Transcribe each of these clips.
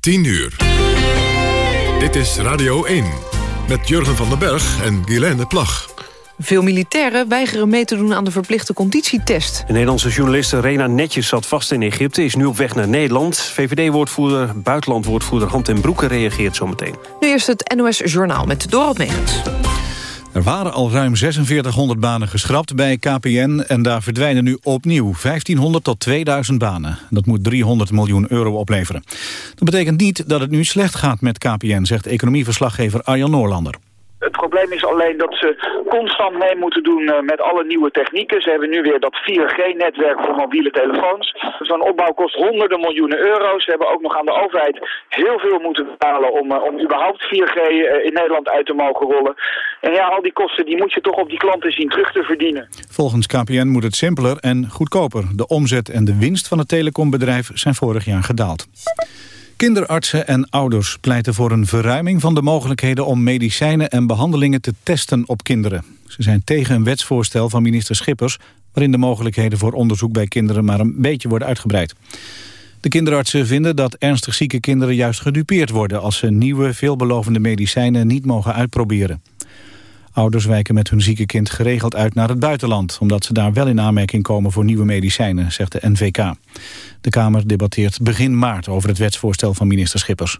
10 uur. Dit is Radio 1 met Jurgen van den Berg en Guilaine Plag. Veel militairen weigeren mee te doen aan de verplichte conditietest. De Nederlandse journaliste Rena Netjes zat vast in Egypte... is nu op weg naar Nederland. VVD-woordvoerder, buitenlandwoordvoerder Hand en Broeke reageert zometeen. Nu eerst het NOS Journaal met Dorot Megens. Er waren al ruim 4600 banen geschrapt bij KPN... en daar verdwijnen nu opnieuw 1500 tot 2000 banen. Dat moet 300 miljoen euro opleveren. Dat betekent niet dat het nu slecht gaat met KPN... zegt economieverslaggever Arjan Noorlander. Het probleem is alleen dat ze constant mee moeten doen eh, met alle nieuwe technieken. Ze hebben nu weer dat 4G-netwerk voor mobiele telefoons. Zo'n opbouw kost honderden miljoenen euro's. Ze hebben ook nog aan de overheid heel veel moeten betalen om, eh, om überhaupt 4G eh, in Nederland uit te mogen rollen. En ja, al die kosten die moet je toch op die klanten zien terug te verdienen. Volgens KPN moet het simpeler en goedkoper. De omzet en de winst van het telecombedrijf zijn vorig jaar gedaald. Kinderartsen en ouders pleiten voor een verruiming van de mogelijkheden om medicijnen en behandelingen te testen op kinderen. Ze zijn tegen een wetsvoorstel van minister Schippers waarin de mogelijkheden voor onderzoek bij kinderen maar een beetje worden uitgebreid. De kinderartsen vinden dat ernstig zieke kinderen juist gedupeerd worden als ze nieuwe veelbelovende medicijnen niet mogen uitproberen. Ouders wijken met hun zieke kind geregeld uit naar het buitenland... omdat ze daar wel in aanmerking komen voor nieuwe medicijnen, zegt de NVK. De Kamer debatteert begin maart over het wetsvoorstel van minister Schippers.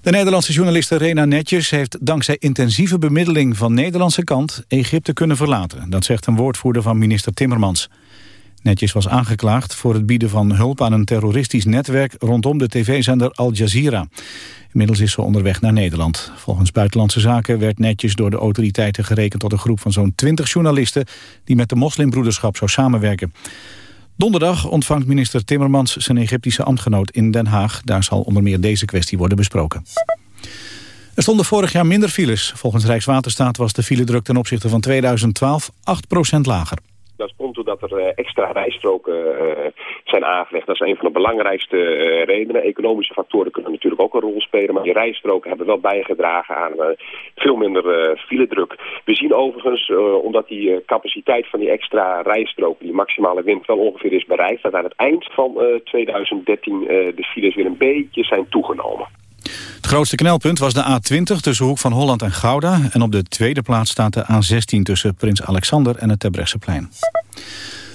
De Nederlandse journaliste Rena Netjes heeft dankzij intensieve bemiddeling van Nederlandse kant Egypte kunnen verlaten. Dat zegt een woordvoerder van minister Timmermans. Netjes was aangeklaagd voor het bieden van hulp aan een terroristisch netwerk rondom de tv-zender Al Jazeera. Inmiddels is ze onderweg naar Nederland. Volgens Buitenlandse Zaken werd Netjes door de autoriteiten gerekend tot een groep van zo'n 20 journalisten die met de moslimbroederschap zou samenwerken. Donderdag ontvangt minister Timmermans zijn Egyptische ambtgenoot in Den Haag. Daar zal onder meer deze kwestie worden besproken. Er stonden vorig jaar minder files. Volgens Rijkswaterstaat was de filedruk ten opzichte van 2012 8% lager. Dat doordat er eh, extra rijstroken eh, zijn aangelegd. Dat is een van de belangrijkste eh, redenen. Economische factoren kunnen natuurlijk ook een rol spelen. Maar die rijstroken hebben wel bijgedragen aan veel minder filedruk. We zien overigens, omdat die capaciteit van die extra rijstroken, die maximale wind wel ongeveer is bereikt, dat aan het eind van 2013 de files weer een beetje zijn toegenomen. Het grootste knelpunt was de A20 tussen Hoek van Holland en Gouda. En op de tweede plaats staat de A16 tussen Prins Alexander en het Terbrechtseplein.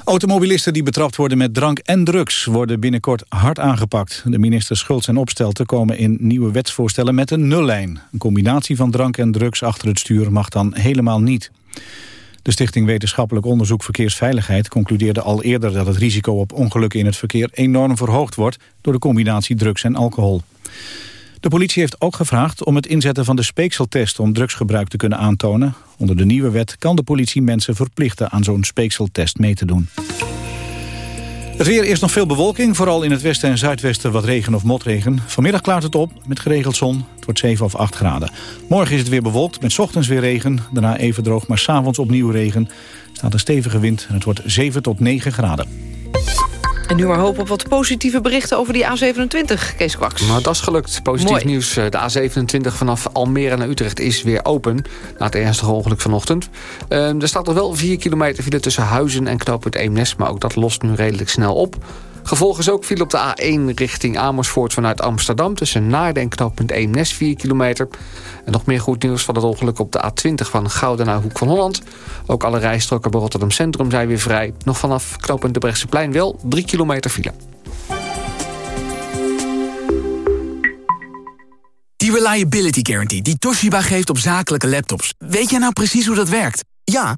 Automobilisten die betrapt worden met drank en drugs worden binnenkort hard aangepakt. De ministers Schultz en Opstelten komen in nieuwe wetsvoorstellen met een nullijn. Een combinatie van drank en drugs achter het stuur mag dan helemaal niet. De Stichting Wetenschappelijk Onderzoek Verkeersveiligheid concludeerde al eerder dat het risico op ongelukken in het verkeer enorm verhoogd wordt door de combinatie drugs en alcohol. De politie heeft ook gevraagd om het inzetten van de speekseltest om drugsgebruik te kunnen aantonen. Onder de nieuwe wet kan de politie mensen verplichten aan zo'n speekseltest mee te doen. Het weer is nog veel bewolking, vooral in het westen en zuidwesten wat regen of motregen. Vanmiddag klaart het op met geregeld zon. Het wordt 7 of 8 graden. Morgen is het weer bewolkt met ochtends weer regen. Daarna even droog, maar s'avonds opnieuw regen. Er staat een stevige wind en het wordt 7 tot 9 graden. En nu maar hoop op wat positieve berichten over die A27, Kees Kwaks. Nou, dat is gelukt. Positief nieuws. Eh, de A27 vanaf Almere naar Utrecht is weer open. Na het ernstige ongeluk vanochtend. Uh, er staat nog wel 4 kilometer file tussen Huizen en knooppunt Eemnes. Maar ook dat lost nu redelijk snel op. Gevolg is ook viel op de A1 richting Amersfoort vanuit Amsterdam... tussen Naarden en knooppunt Eemnes 4 kilometer. En nog meer goed nieuws van het ongeluk op de A20 van Gouden naar Hoek van Holland. Ook alle rijstroken bij Rotterdam Centrum zijn weer vrij. Nog vanaf knooppunt de Brechtseplein wel 3 kilometer file. Die Reliability Guarantee die Toshiba geeft op zakelijke laptops. Weet jij nou precies hoe dat werkt? Ja,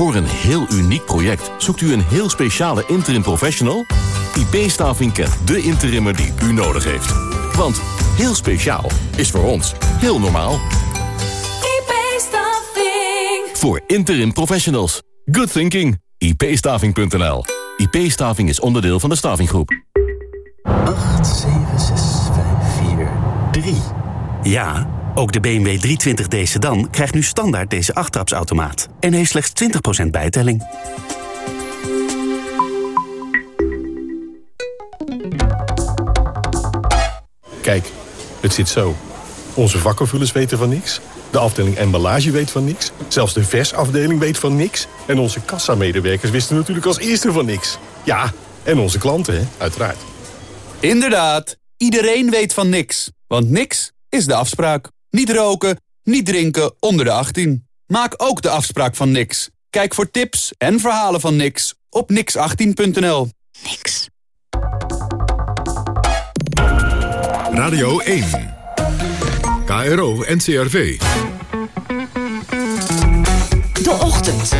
Voor een heel uniek project zoekt u een heel speciale interim professional? IP-staving kent de interimmer die u nodig heeft. Want heel speciaal is voor ons heel normaal. IP-staving. Voor interim professionals. Good thinking. ipstaving.nl IP-staving is onderdeel van de Stavinggroep. 8, 7, 6, 5, 4, 3. Ja, ook de BMW 320d sedan krijgt nu standaard deze achttrapsautomaat. En heeft slechts 20% bijtelling. Kijk, het zit zo. Onze vakkenvullers weten van niks. De afdeling emballage weet van niks. Zelfs de versafdeling weet van niks. En onze kassamedewerkers wisten natuurlijk als eerste van niks. Ja, en onze klanten, hè, uiteraard. Inderdaad, iedereen weet van niks. Want niks is de afspraak. Niet roken, niet drinken onder de 18. Maak ook de afspraak van niks. Kijk voor tips en verhalen van niks op nix18.nl. Niks. Radio 1. KRO NCRV. De Ochtend.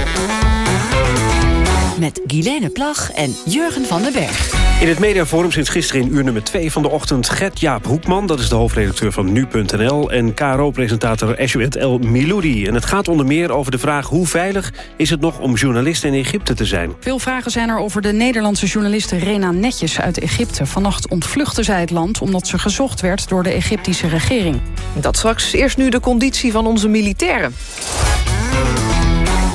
Met Guilaine Plag en Jurgen van den Berg. In het mediaforum sinds gisteren in uur nummer 2 van de ochtend... Gert-Jaap Hoekman, dat is de hoofdredacteur van Nu.nl... en KRO-presentator Eshuet El Miloudi. En het gaat onder meer over de vraag... hoe veilig is het nog om journalist in Egypte te zijn? Veel vragen zijn er over de Nederlandse journaliste Rena Netjes uit Egypte. Vannacht ontvluchtte zij het land omdat ze gezocht werd door de Egyptische regering. Dat straks eerst nu de conditie van onze militairen.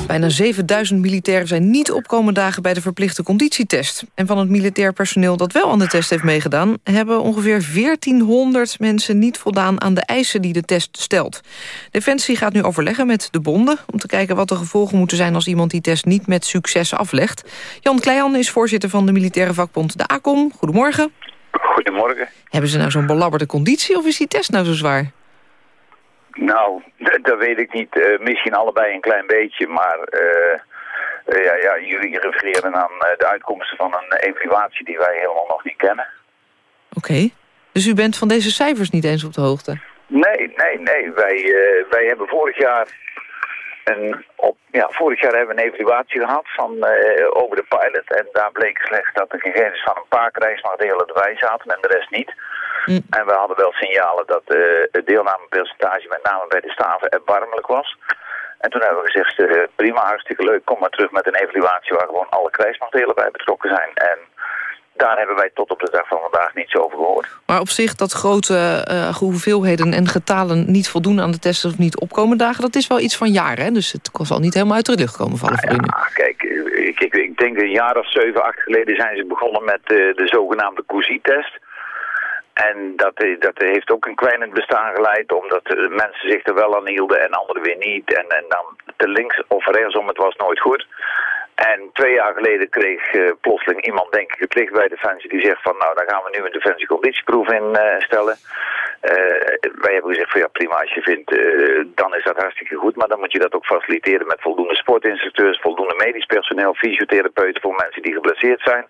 Bijna 7000 militairen zijn niet opkomende dagen bij de verplichte conditietest. En van het militair personeel dat wel aan de test heeft meegedaan... hebben ongeveer 1400 mensen niet voldaan aan de eisen die de test stelt. Defensie gaat nu overleggen met de bonden... om te kijken wat de gevolgen moeten zijn als iemand die test niet met succes aflegt. Jan Kleijan is voorzitter van de militaire vakbond de ACOM. Goedemorgen. Goedemorgen. Hebben ze nou zo'n belabberde conditie of is die test nou zo zwaar? Nou, dat weet ik niet. Eh, misschien allebei een klein beetje, maar eh, eh, ja, ja, jullie refereren aan de uitkomsten van een evaluatie die wij helemaal nog niet kennen. Oké. Dus u bent van deze cijfers niet eens op de hoogte? Nee, nee, nee. Wij, wij hebben vorig jaar een, op, ja, vorig jaar hebben we een evaluatie gehad van, over de pilot. En daar bleek slechts dat de gegevens van een paar krijgsmachtdelen erbij zaten en de rest niet. En we hadden wel signalen dat eh, het deelnamepercentage met name bij de staven erbarmelijk was. En toen hebben we gezegd, eh, prima, hartstikke leuk, kom maar terug met een evaluatie waar gewoon alle krijgsmachtdelen bij betrokken zijn. En daar hebben wij tot op de dag van vandaag niets over gehoord. Maar op zich dat grote eh, hoeveelheden en getalen niet voldoen aan de testen of niet opkomen dagen, dat is wel iets van jaren. Hè? Dus het zal niet helemaal uit de lucht komen vallen voor u nu. Ah, kijk, ik, ik, ik denk een jaar of zeven, acht geleden zijn ze begonnen met de zogenaamde COSI-test. En dat, eh, dat heeft ook een kwijnend bestaan geleid, omdat eh, mensen zich er wel aan hielden en anderen weer niet. En, en dan te links of rechtsom, het was nooit goed. En twee jaar geleden kreeg eh, plotseling iemand, denk ik, het licht bij Defensie die zegt van nou, dan gaan we nu een defensieconditieproef instellen. wij hebben gezegd van ja prima, als je vindt, dan is dat hartstikke goed. Maar dan moet je dat ook faciliteren met voldoende sportinstructeurs, voldoende medisch personeel, fysiotherapeuten voor mensen die geblesseerd zijn.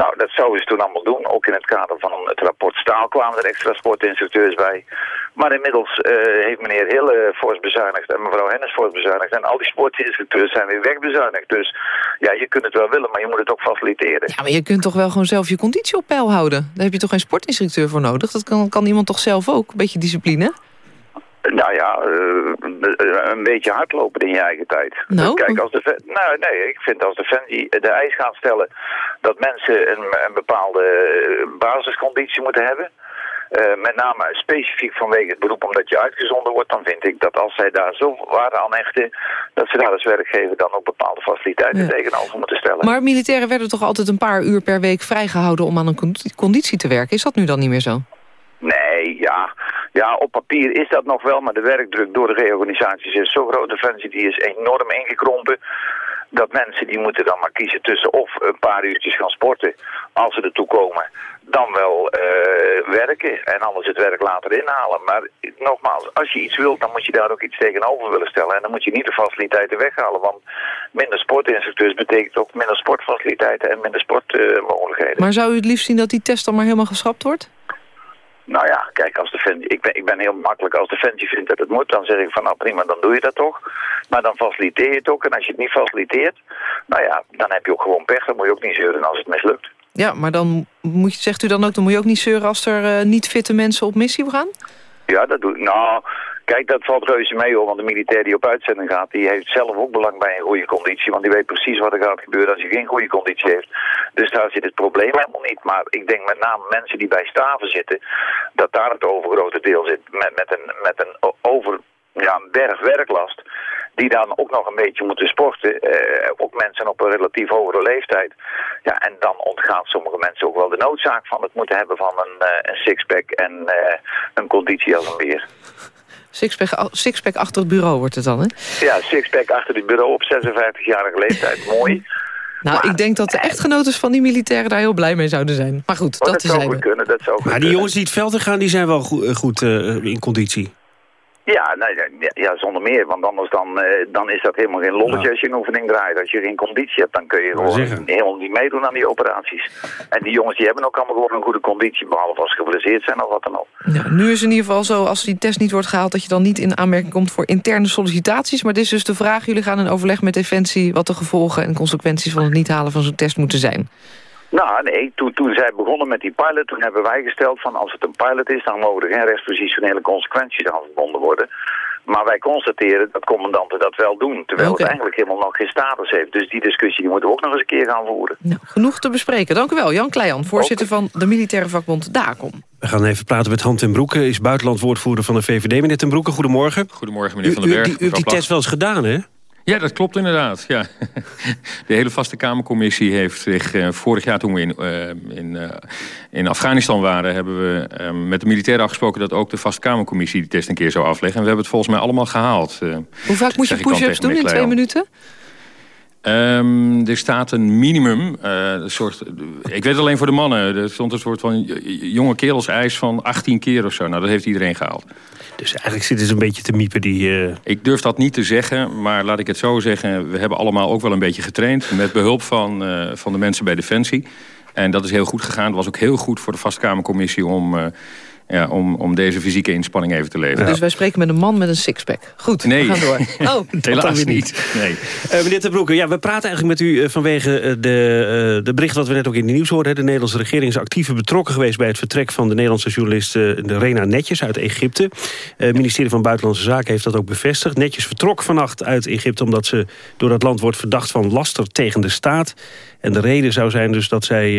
Nou, dat zouden ze toen allemaal doen. Ook in het kader van het rapport Staal kwamen er extra sportinstructeurs bij. Maar inmiddels eh, heeft meneer Hille fors bezuinigd en mevrouw Hennis fors bezuinigd. En al die sportinstructeurs zijn weer wegbezuinigd. Dus ja, je kunt het wel willen, maar je moet het ook faciliteren. Ja, maar je kunt toch wel gewoon zelf je conditie op peil houden? Daar heb je toch geen sportinstructeur voor nodig? Dat kan, kan iemand toch zelf ook? Een beetje discipline? Nou ja, eh, een beetje hardlopen in je eigen tijd. Nou? Kijk, als de, nou, nee, ik vind als Defensie de eis gaat stellen dat mensen een, een bepaalde eh, basisconditie moeten hebben. eh, met name specifiek vanwege het beroep omdat je uitgezonden wordt, dan vind ik dat als zij daar zo waarde aan hechten, dat ze daar als werkgever dan ook bepaalde faciliteiten Ja. tegenover moeten stellen. Maar militairen werden toch altijd een paar uur per week vrijgehouden om aan een condi- conditie te werken? Is dat nu dan niet meer zo? Ja, op papier is dat nog wel, maar de werkdruk door de reorganisaties is zo groot. Defensie die is enorm ingekrompen. Dat mensen die moeten dan maar kiezen tussen of een paar uurtjes gaan sporten, als ze ertoe komen, dan wel eh, werken en anders het werk later inhalen. Maar nogmaals, als je iets wilt, dan moet je daar ook iets tegenover willen stellen. En dan moet je niet de faciliteiten weghalen, want minder sportinstructeurs betekent ook minder sportfaciliteiten en minder sportmogelijkheden. Maar zou u het liefst zien dat die test dan maar helemaal geschrapt wordt? Nou ja, kijk, als de ik, ben, ik ben heel makkelijk. Als Defensie vindt dat het moet, dan zeg ik van nou prima, dan doe je dat toch. Maar dan faciliteer je het ook. En als je het niet faciliteert, nou ja, dan heb je ook gewoon pech. Dan moet je ook niet zeuren als het mislukt. Ja, maar dan moet, zegt u dan ook, dan moet je ook niet zeuren als er uh, niet fitte mensen op missie gaan? Ja, dat doe ik. Nou, kijk, dat valt reuze mee hoor. Want de militair die op uitzending gaat, die heeft zelf ook belang bij een goede conditie. Want die weet precies wat er gaat gebeuren als hij geen goede conditie heeft. Dus daar zit het probleem helemaal niet. Maar ik denk met name mensen die bij staven zitten, dat daar het overgrote deel zit. Met, met een, met een over, ja, een berg werklast die dan ook nog een beetje moeten sporten. Eh, ook mensen op een relatief hogere leeftijd. Ja, en dan ontgaat sommige mensen ook wel de noodzaak van het moeten hebben van een, uh, een sixpack en uh, een conditie als een beer. Sixpack, sixpack achter het bureau wordt het dan, hè? Ja, sixpack achter het bureau op 56-jarige leeftijd. Mooi. Nou, ik denk dat de echtgenoten van die militairen daar heel blij mee zouden zijn. Maar goed, oh, dat, dat zou kunnen. Dat zou maar die jongens die het veld in gaan, die zijn wel goed, goed uh, in conditie. Ja, nee, ja, zonder meer. Want anders dan, uh, dan is dat helemaal geen lolletje als je een oefening draait. Als je geen conditie hebt, dan kun je gewoon helemaal niet meedoen aan die operaties. En die jongens die hebben ook allemaal gewoon een goede conditie, behalve als ze geblesseerd zijn of wat dan ook. Ja, nu is in ieder geval zo, als die test niet wordt gehaald... dat je dan niet in aanmerking komt voor interne sollicitaties. Maar dit is dus de vraag, jullie gaan in overleg met Defensie... wat de gevolgen en consequenties van het niet halen van zo'n test moeten zijn. Nou, nee, toen, toen zij begonnen met die pilot, toen hebben wij gesteld van als het een pilot is, dan mogen er geen rechtspositionele consequenties aan verbonden worden. Maar wij constateren dat commandanten dat wel doen, terwijl het eigenlijk helemaal nog geen status heeft. Dus die discussie die moeten we ook nog eens een keer gaan voeren. Nou, genoeg te bespreken. Dank u wel, Jan Kleijan, voorzitter van de militaire vakbond DACOM. We gaan even praten met Han ten Broeke, is buitenlandwoordvoerder van de VVD. Meneer ten Broeke, goedemorgen. Goedemorgen, meneer Van den Berg. U, u, u heeft die test wel eens gedaan, hè? Ja, dat klopt inderdaad. Ja. De hele vaste Kamercommissie heeft zich uh, vorig jaar toen we in, uh, in, uh, in Afghanistan waren... hebben we met de militairen afgesproken dat ook de vaste Kamercommissie die test een keer zou afleggen. En we hebben het volgens mij allemaal gehaald. Hoe vaak moet je push-ups doen in twee minuten? Um, er staat een minimum. een soort, ik weet alleen voor de mannen. Er stond een soort van jonge kerels eis van 18 keer of zo. Nou, dat heeft iedereen gehaald. Dus eigenlijk zitten ze een beetje te miepen. Die, uh... Ik durf dat niet te zeggen, maar laat ik het zo zeggen. We hebben allemaal ook wel een beetje getraind. Met behulp van, uh, van de mensen bij Defensie. En dat is heel goed gegaan. Het was ook heel goed voor de Vastkamercommissie om... Ja, om, om deze fysieke inspanning even te leveren. Dus wij spreken met een man met een sixpack. Goed, nee. we gaan door. Oh, helaas niet. Nee. Uh, meneer Ten Broeke, ja, we praten eigenlijk met u uh, vanwege uh, de, de bericht... wat we net ook in de nieuws hoorden. De Nederlandse regering is actief betrokken geweest... bij het vertrek van de Nederlandse journalist de Rena Netjes uit Egypte. Het ministerie van Buitenlandse Zaken heeft dat ook bevestigd. Netjes vertrok vannacht uit Egypte... omdat ze door dat land wordt verdacht van laster tegen de staat. En de reden zou zijn dus dat zij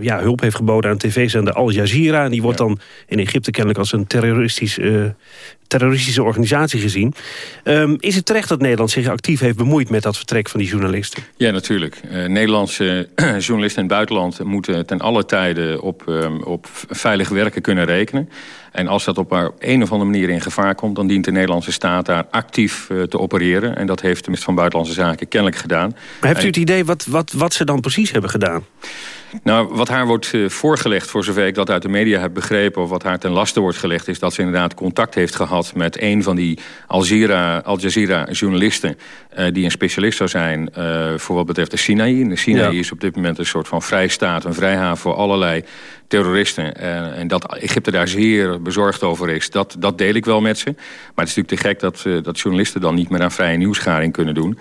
ja, hulp heeft geboden aan tv-zender Al Jazeera. En die wordt dan in Egypte kennelijk als een terroristisch, uh, terroristische organisatie gezien. Um, is het terecht dat Nederland zich actief heeft bemoeid met dat vertrek van die journalisten? Ja, natuurlijk. Uh, Nederlandse journalisten in het buitenland moeten ten alle tijden op, um, op veilig werken kunnen rekenen. En als dat op een of andere manier in gevaar komt... dan dient de Nederlandse staat daar actief uh, te opereren. En dat heeft de minister van Buitenlandse Zaken kennelijk gedaan. Maar hebt u het idee wat, wat, wat ze dan precies hebben gedaan? Nou, wat haar wordt uh, voorgelegd, voor zover ik dat uit de media heb begrepen... of wat haar ten laste wordt gelegd, is dat ze inderdaad contact heeft gehad... met een van die Al Jazeera, Al Jazeera journalisten... Uh, die een specialist zou zijn uh, voor wat betreft de Sinaï. De Sinaï ja. is op dit moment een soort van vrijstaat, een vrijhaven voor allerlei terroristen. En, en, dat Egypte daar zeer bezorgd over is, dat, dat deel ik wel met ze. Maar het is natuurlijk te gek dat, dat journalisten dan niet meer aan vrije nieuwsgaring kunnen doen.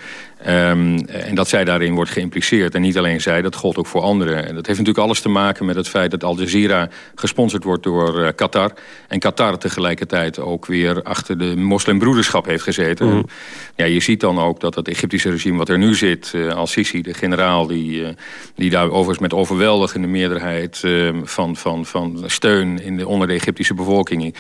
Um, en dat zij daarin wordt geïmpliceerd. En niet alleen zij, dat gold ook voor anderen. En dat heeft natuurlijk alles te maken met het feit dat Al Jazeera gesponsord wordt door uh, Qatar. En Qatar tegelijkertijd ook weer achter de moslimbroederschap heeft gezeten. Mm. Ja, je ziet dan ook dat het Egyptische regime wat er nu zit, uh, Al-Sisi, de generaal... Die, die daar overigens met overweldigende meerderheid van, van, van steun in de, onder de Egyptische bevolking...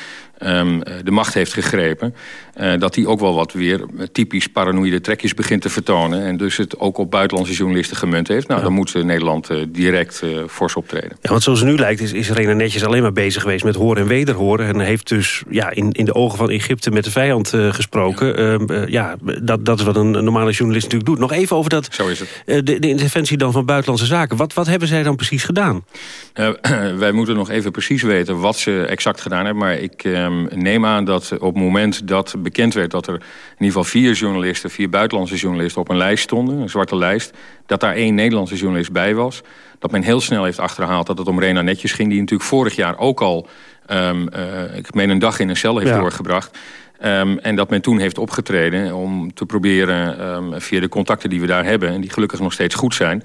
Um, de macht heeft gegrepen. Uh, dat die ook wel wat weer typisch paranoïde trekjes begint te vertonen. En dus het ook op buitenlandse journalisten gemunt heeft. Nou, ja. dan moet Nederland uh, direct uh, fors optreden. Ja, want zoals het nu lijkt is, is Rena Netjes alleen maar bezig geweest met horen en wederhoren. En heeft dus ja, in, in de ogen van Egypte met de vijand gesproken. Ja, ja dat, dat is wat een normale journalist natuurlijk doet. Nog even over dat, Zo is het. de, de interventie dan van buitenlandse zaken. Wat, wat hebben zij dan precies gedaan? wij moeten nog even precies weten wat ze exact gedaan hebben. Maar ik neem aan dat op het moment dat bekend werd... dat er in ieder geval vier journalisten, vier buitenlandse journalisten... op een lijst stonden, een zwarte lijst... dat daar één Nederlandse journalist bij was... dat men heel snel heeft achterhaald dat het om Rena Netjes ging... die natuurlijk vorig jaar ook al, um, uh, ik meen een dag in een cel heeft doorgebracht... Um, en dat men toen heeft opgetreden om te proberen um, via de contacten die we daar hebben... en die gelukkig nog steeds goed zijn...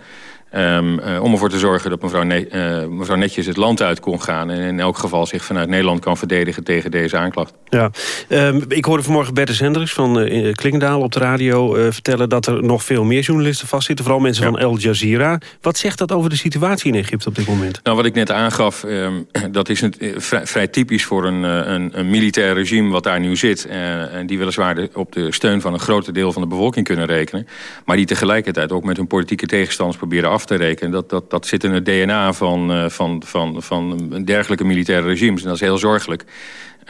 Um, uh, om ervoor te zorgen dat mevrouw, ne uh, mevrouw Netjes het land uit kon gaan... en in elk geval zich vanuit Nederland kan verdedigen tegen deze aanklacht. Ja, um, ik hoorde vanmorgen Bertus Hendricks van uh, Klingendaal op de radio vertellen... dat er nog veel meer journalisten vastzitten, vooral mensen ja. van Al Jazeera. Wat zegt dat over de situatie in Egypte op dit moment? Nou, wat ik net aangaf, um, dat is vrij, vrij, typisch voor een, een, een, militair regime wat daar nu zit... en die weliswaar de, op de steun van een groot deel van de bevolking kunnen rekenen... maar die tegelijkertijd ook met hun politieke tegenstanders proberen af te rekenen. Dat, dat, dat zit in het DNA van, uh, van, van, van dergelijke militaire regimes. En dat is heel zorgelijk.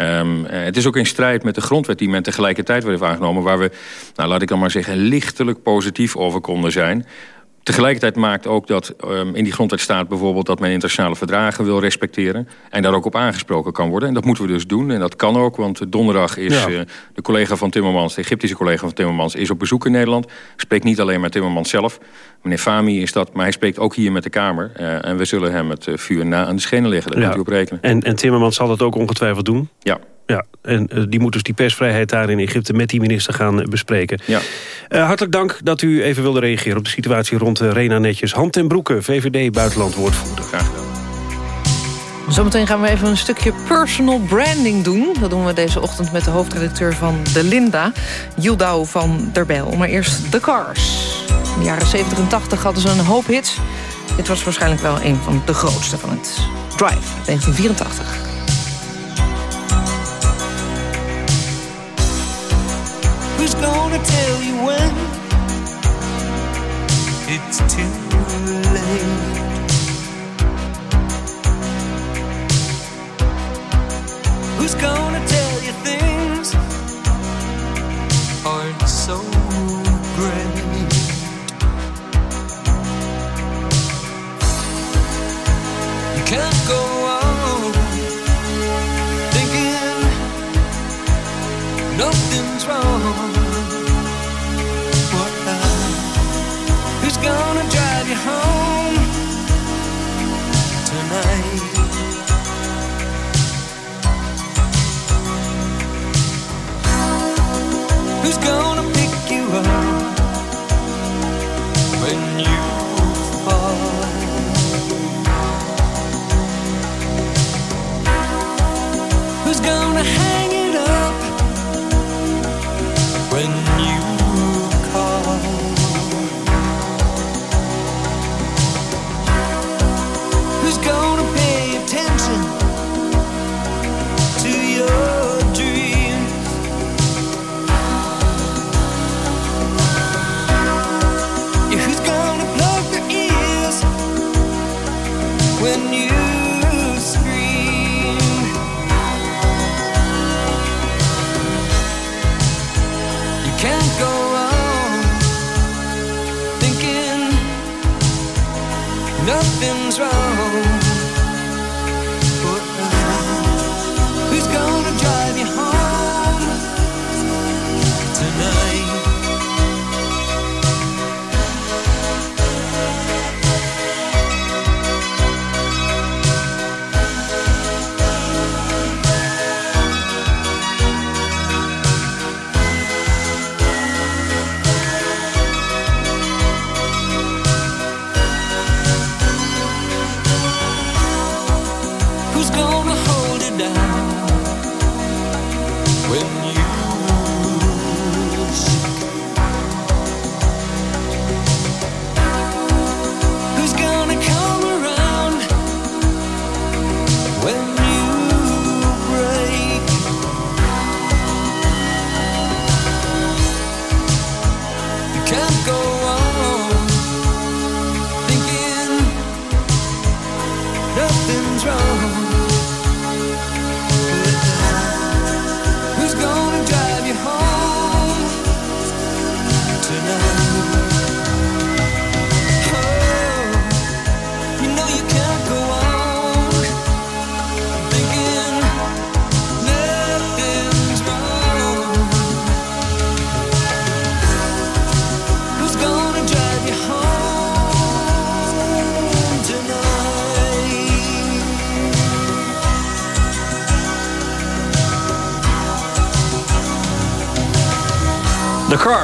Um, uh, het is ook in strijd met de grondwet die men tegelijkertijd heeft aangenomen... waar we, nou, laat ik dan maar zeggen, lichtelijk positief over konden zijn... Tegelijkertijd maakt ook dat um, in die grondwet staat bijvoorbeeld... dat men internationale verdragen wil respecteren... en daar ook op aangesproken kan worden. En dat moeten we dus doen. En dat kan ook, want donderdag is ja. uh, de collega van Timmermans... de Egyptische collega van Timmermans is op bezoek in Nederland. Spreekt niet alleen met Timmermans zelf. Meneer Fami is dat, maar hij spreekt ook hier met de Kamer. Uh, en we zullen hem het uh, vuur na aan de schenen leggen. Daar ja. moet u op rekenen. En, en Timmermans zal dat ook ongetwijfeld doen? Ja. Ja, en uh, die moet dus die persvrijheid daar in Egypte met die minister gaan uh, bespreken. Ja. Uh, hartelijk dank dat u even wilde reageren op de situatie rond Rena Netjes. Hand en Broeken, VVD buitenlandwoordvoerder. Graag gedaan. Zometeen gaan we even een stukje personal branding doen. Dat doen we deze ochtend met de hoofdredacteur van De Linda, Yildau van der Bijl. Maar eerst The Cars. In de jaren 70 en 80 hadden ze een hoop hits. Dit was waarschijnlijk wel een van de grootste van het Drive, 1984. Who's gonna tell you when it's too late?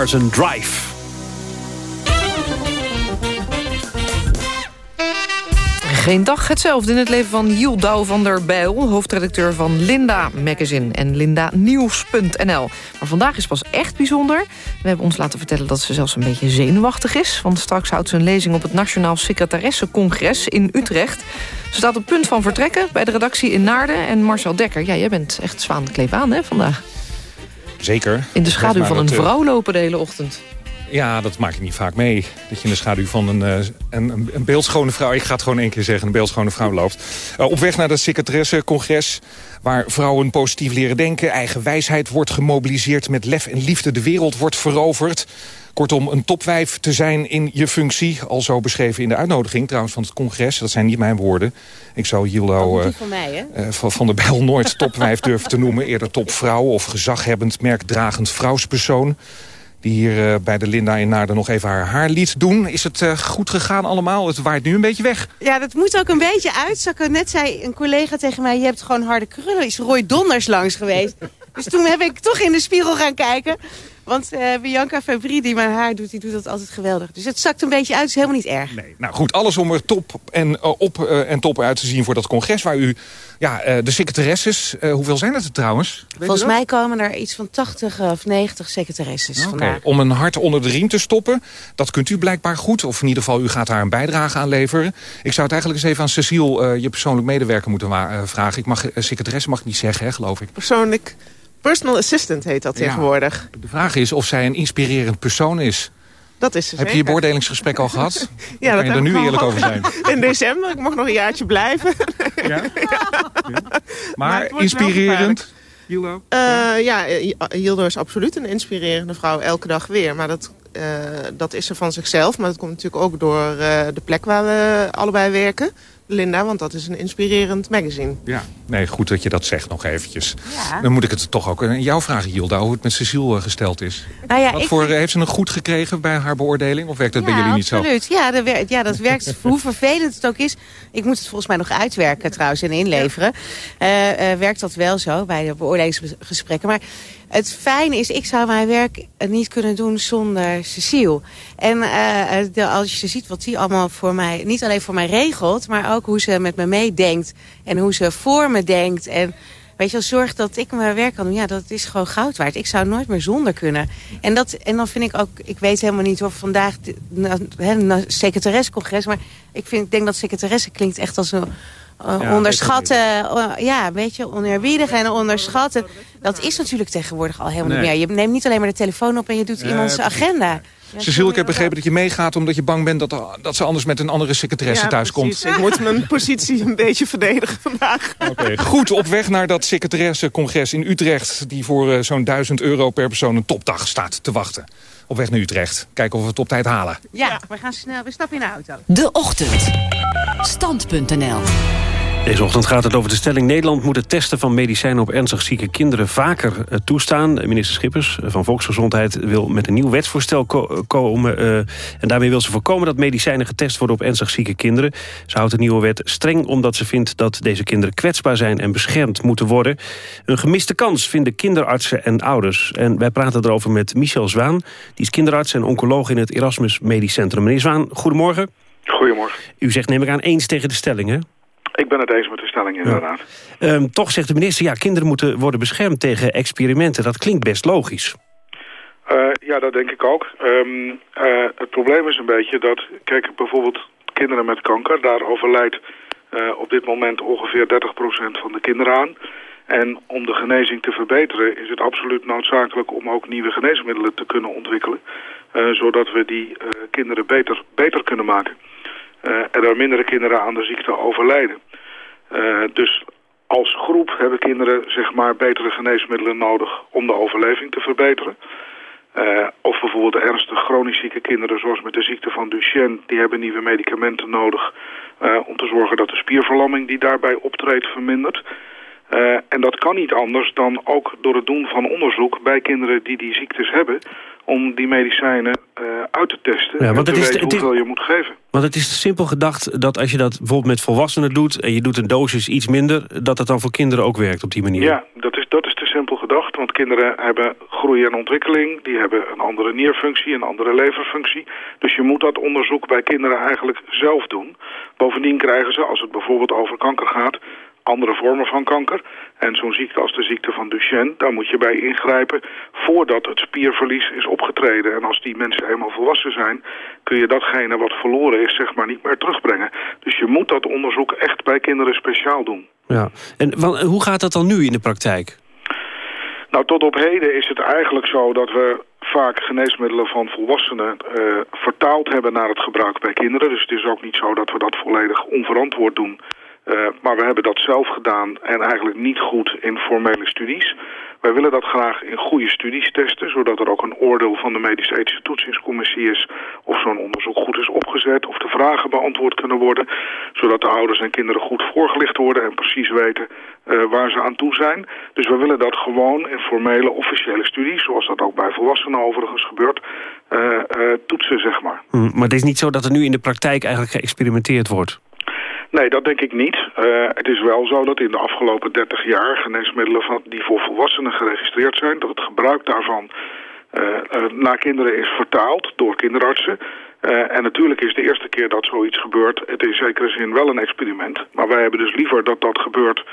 Cars and Drive. Geen dag hetzelfde in het leven van Jiel Douw van der Bijl... hoofdredacteur van Linda Magazine en lindanieuws.nl. Maar vandaag is pas echt bijzonder. We hebben ons laten vertellen dat ze zelfs een beetje zenuwachtig is... want straks houdt ze een lezing op het Nationaal Secretaressencongres in Utrecht. Ze staat op punt van vertrekken bij de redactie in Naarden. En Marcel Dekker, ja, jij bent echt zwaandekleef aan hè, vandaag. Zeker. In de schaduw van een eh, vrouw lopen de hele ochtend. Ja, dat maak je niet vaak mee. Dat je in de schaduw van een, eh, een, een beeldschone vrouw... ik ga het gewoon één keer zeggen, een beeldschone vrouw loopt. Eh, op weg naar het secretaressencongres... waar vrouwen positief leren denken... eigen wijsheid wordt gemobiliseerd met lef en liefde... de wereld wordt veroverd. Kortom, een topwijf te zijn in je functie. Al zo beschreven in de uitnodiging trouwens van het congres. Dat zijn niet mijn woorden. Ik zou Jildo eh, van mij, van, van der Bijl nooit topwijf durven te noemen. Eerder topvrouw of gezaghebbend, merkdragend vrouwspersoon die hier eh, bij de Linda in Naarden nog even haar haar liet doen. Is het eh, goed gegaan allemaal? Het waait nu een beetje weg. Ja, dat moet ook een beetje uitzakken. Net zei een collega tegen mij, je hebt gewoon harde krullen. Is Roy Donders langs geweest. dus toen heb ik toch in de spiegel gaan kijken. Want eh, Bianca Fabri, die mijn haar doet, die doet dat altijd geweldig. Dus het zakt een beetje uit, is helemaal niet erg. Nee. Nou goed, alles om er top en, eh, op eh, en top uit te zien voor dat congres... waar u ja, eh, de secretaresses, eh, hoeveel zijn het er trouwens? Weet Volgens dat? mij komen er iets van 80 of 90 secretaresses Oké, vandaag. Om een hart onder de riem te stoppen, dat kunt u blijkbaar goed. Of in ieder geval, u gaat daar een bijdrage aan leveren. Ik zou het eigenlijk eens even aan Cecile, eh, je persoonlijk medewerker, moeten vragen. Ik mag, secretaresse mag ik niet zeggen, hè, geloof ik. Persoonlijk personal assistant heet dat Ja. tegenwoordig. De vraag is of zij een inspirerend persoon is. Dat is ze zeker. Heb je je beoordelingsgesprek al gehad? Ja, kan je er nu eerlijk over zijn. In december, ik mag nog een jaartje blijven. Maar wordt wel inspirerend? Eh, ja, Hildo is absoluut een inspirerende vrouw, elke dag weer. Maar dat, eh, dat is ze van zichzelf. Maar dat komt natuurlijk ook door eh, de plek waar we allebei werken. Linda, want dat is een inspirerend magazine. Ja, nee, goed dat je dat zegt nog eventjes. Ja. Dan moet ik het toch ook aan jou vragen, Hilda, hoe het met Cecile eh, gesteld is. Nou ja, Wat ik voor, eh, heeft ze een goed gekregen bij haar beoordeling? Of werkt dat bij jullie niet zo? absoluut. Ja, dat werkt, ja, dat werkt. Hoe vervelend het ook is. Ik moet het volgens mij nog uitwerken trouwens en inleveren. Eh, eh, werkt dat wel zo bij de beoordelingsgesprekken. Maar het fijne is, ik zou mijn werk eh, niet kunnen doen zonder Cecile. En eh, eh, de, als je ziet wat die allemaal voor mij, niet alleen voor mij regelt... maar ook hoe ze met me meedenkt en hoe ze voor me denkt... En, Weet je wel, zorg dat ik mijn werk kan doen. Ja, dat is gewoon goud waard. Ik zou nooit meer zonder kunnen. En, dat, en dan vind ik ook, ik weet helemaal niet of vandaag een secretarescongres, maar ik, vind, ik denk dat secretaresse klinkt echt als een uh, Ja, onderschatten. uh, ja, een beetje oneerbiedig en onderschatten. Dat is natuurlijk tegenwoordig al helemaal Nee. niet meer. Je neemt niet alleen maar de telefoon op en je doet Ja, iemands agenda. Cecile, ik heb begrepen dat je meegaat omdat je bang bent dat, dat ze anders met een andere secretaresse Ja, thuis komt. precies. Ik moet mijn positie een beetje verdedigen vandaag. Oké, Goed, op weg naar dat secretaressencongres in Utrecht... die voor eh, zo'n 1000 euro per persoon een topdag staat te wachten. Op weg naar Utrecht. Kijken of we het op tijd halen. Ja, we gaan snel, we stappen in de auto. De Ochtend. Stand.nl Deze ochtend gaat het over de stelling... Nederland moet het testen van medicijnen op ernstig zieke kinderen vaker eh, toestaan. Minister Schippers eh, van Volksgezondheid wil met een nieuw wetsvoorstel ko- komen. eh, en daarmee wil ze voorkomen dat medicijnen getest worden op ernstig zieke kinderen. Ze houdt de nieuwe wet streng omdat ze vindt dat deze kinderen kwetsbaar zijn... en beschermd moeten worden. Een gemiste kans vinden kinderartsen en ouders. En wij praten erover met Michel Zwaan. Die is kinderarts en oncoloog in het Erasmus Medisch Centrum. Meneer Zwaan, goedemorgen. Goedemorgen. U zegt neem ik aan eens tegen de stelling, hè? Ik ben het eens met de stelling, inderdaad. Ehm, toch zegt de minister, ja, kinderen moeten worden beschermd tegen experimenten. Dat klinkt best logisch. Eh, ja, dat denk ik ook. Ehm, eh, het probleem is een beetje dat, kijk, bijvoorbeeld kinderen met kanker, daar overlijdt eh, op dit moment ongeveer 30% van de kinderen aan. En om de genezing te verbeteren is het absoluut noodzakelijk om ook nieuwe geneesmiddelen te kunnen ontwikkelen. zodat we die kinderen beter, beter kunnen maken. Eh, en er mindere kinderen aan de ziekte overlijden. Eh, dus als groep hebben kinderen zeg maar betere geneesmiddelen nodig om de overleving te verbeteren. Eh, of bijvoorbeeld ernstig chronisch zieke kinderen zoals met de ziekte van Duchenne, die hebben nieuwe medicamenten nodig om te zorgen dat de spierverlamming die daarbij optreedt vermindert. En dat kan niet anders dan ook door het doen van onderzoek bij kinderen die die ziektes hebben, om die medicijnen eh, uit te testen Ja, en want te het is- weten het is- hoeveel je moet geven. Want het is simpel gedacht dat als je dat bijvoorbeeld met volwassenen doet... en je doet een dosis iets minder, dat het dan voor kinderen ook werkt op die manier. Ja, dat is, dat is de simpel gedacht. Want kinderen hebben groei en ontwikkeling. Die hebben een andere nierfunctie, een andere leverfunctie. Dus je moet dat onderzoek bij kinderen eigenlijk zelf doen. Bovendien krijgen ze, als het bijvoorbeeld over kanker gaat andere vormen van kanker. En zo'n ziekte als de ziekte van Duchenne, daar moet je bij ingrijpen voordat het spierverlies is opgetreden. En als die mensen eenmaal volwassen zijn, kun je datgene wat verloren is, zeg maar, niet meer terugbrengen. Dus je moet dat onderzoek echt bij kinderen speciaal doen. Ja. En hoe gaat dat dan nu in de praktijk? Nou, tot op heden is het eigenlijk zo dat we vaak geneesmiddelen van volwassenen uh, vertaald hebben naar het gebruik bij kinderen. Dus het is ook niet zo dat we dat volledig onverantwoord doen. Uh, maar we hebben dat zelf gedaan en eigenlijk niet goed in formele studies. Wij willen dat graag in goede studies testen... zodat er ook een oordeel van de medisch-ethische toetsingscommissie is... of zo'n onderzoek goed is opgezet, of de vragen beantwoord kunnen worden... zodat de ouders en kinderen goed voorgelicht worden... en precies weten uh, waar ze aan toe zijn. Dus we willen dat gewoon in formele officiële studies... zoals dat ook bij volwassenen overigens gebeurt... Uh, toetsen, zeg maar. Hm, maar het is niet zo dat er nu in de praktijk eigenlijk geëxperimenteerd wordt? Nee, dat denk ik niet. Uh, het is wel zo dat in de afgelopen 30 jaar geneesmiddelen van, die voor volwassenen geregistreerd zijn, dat het gebruik daarvan uh, naar kinderen is vertaald door kinderartsen. en natuurlijk is de eerste keer dat zoiets gebeurt, het in zekere zin wel een experiment. Maar wij hebben dus liever dat dat gebeurt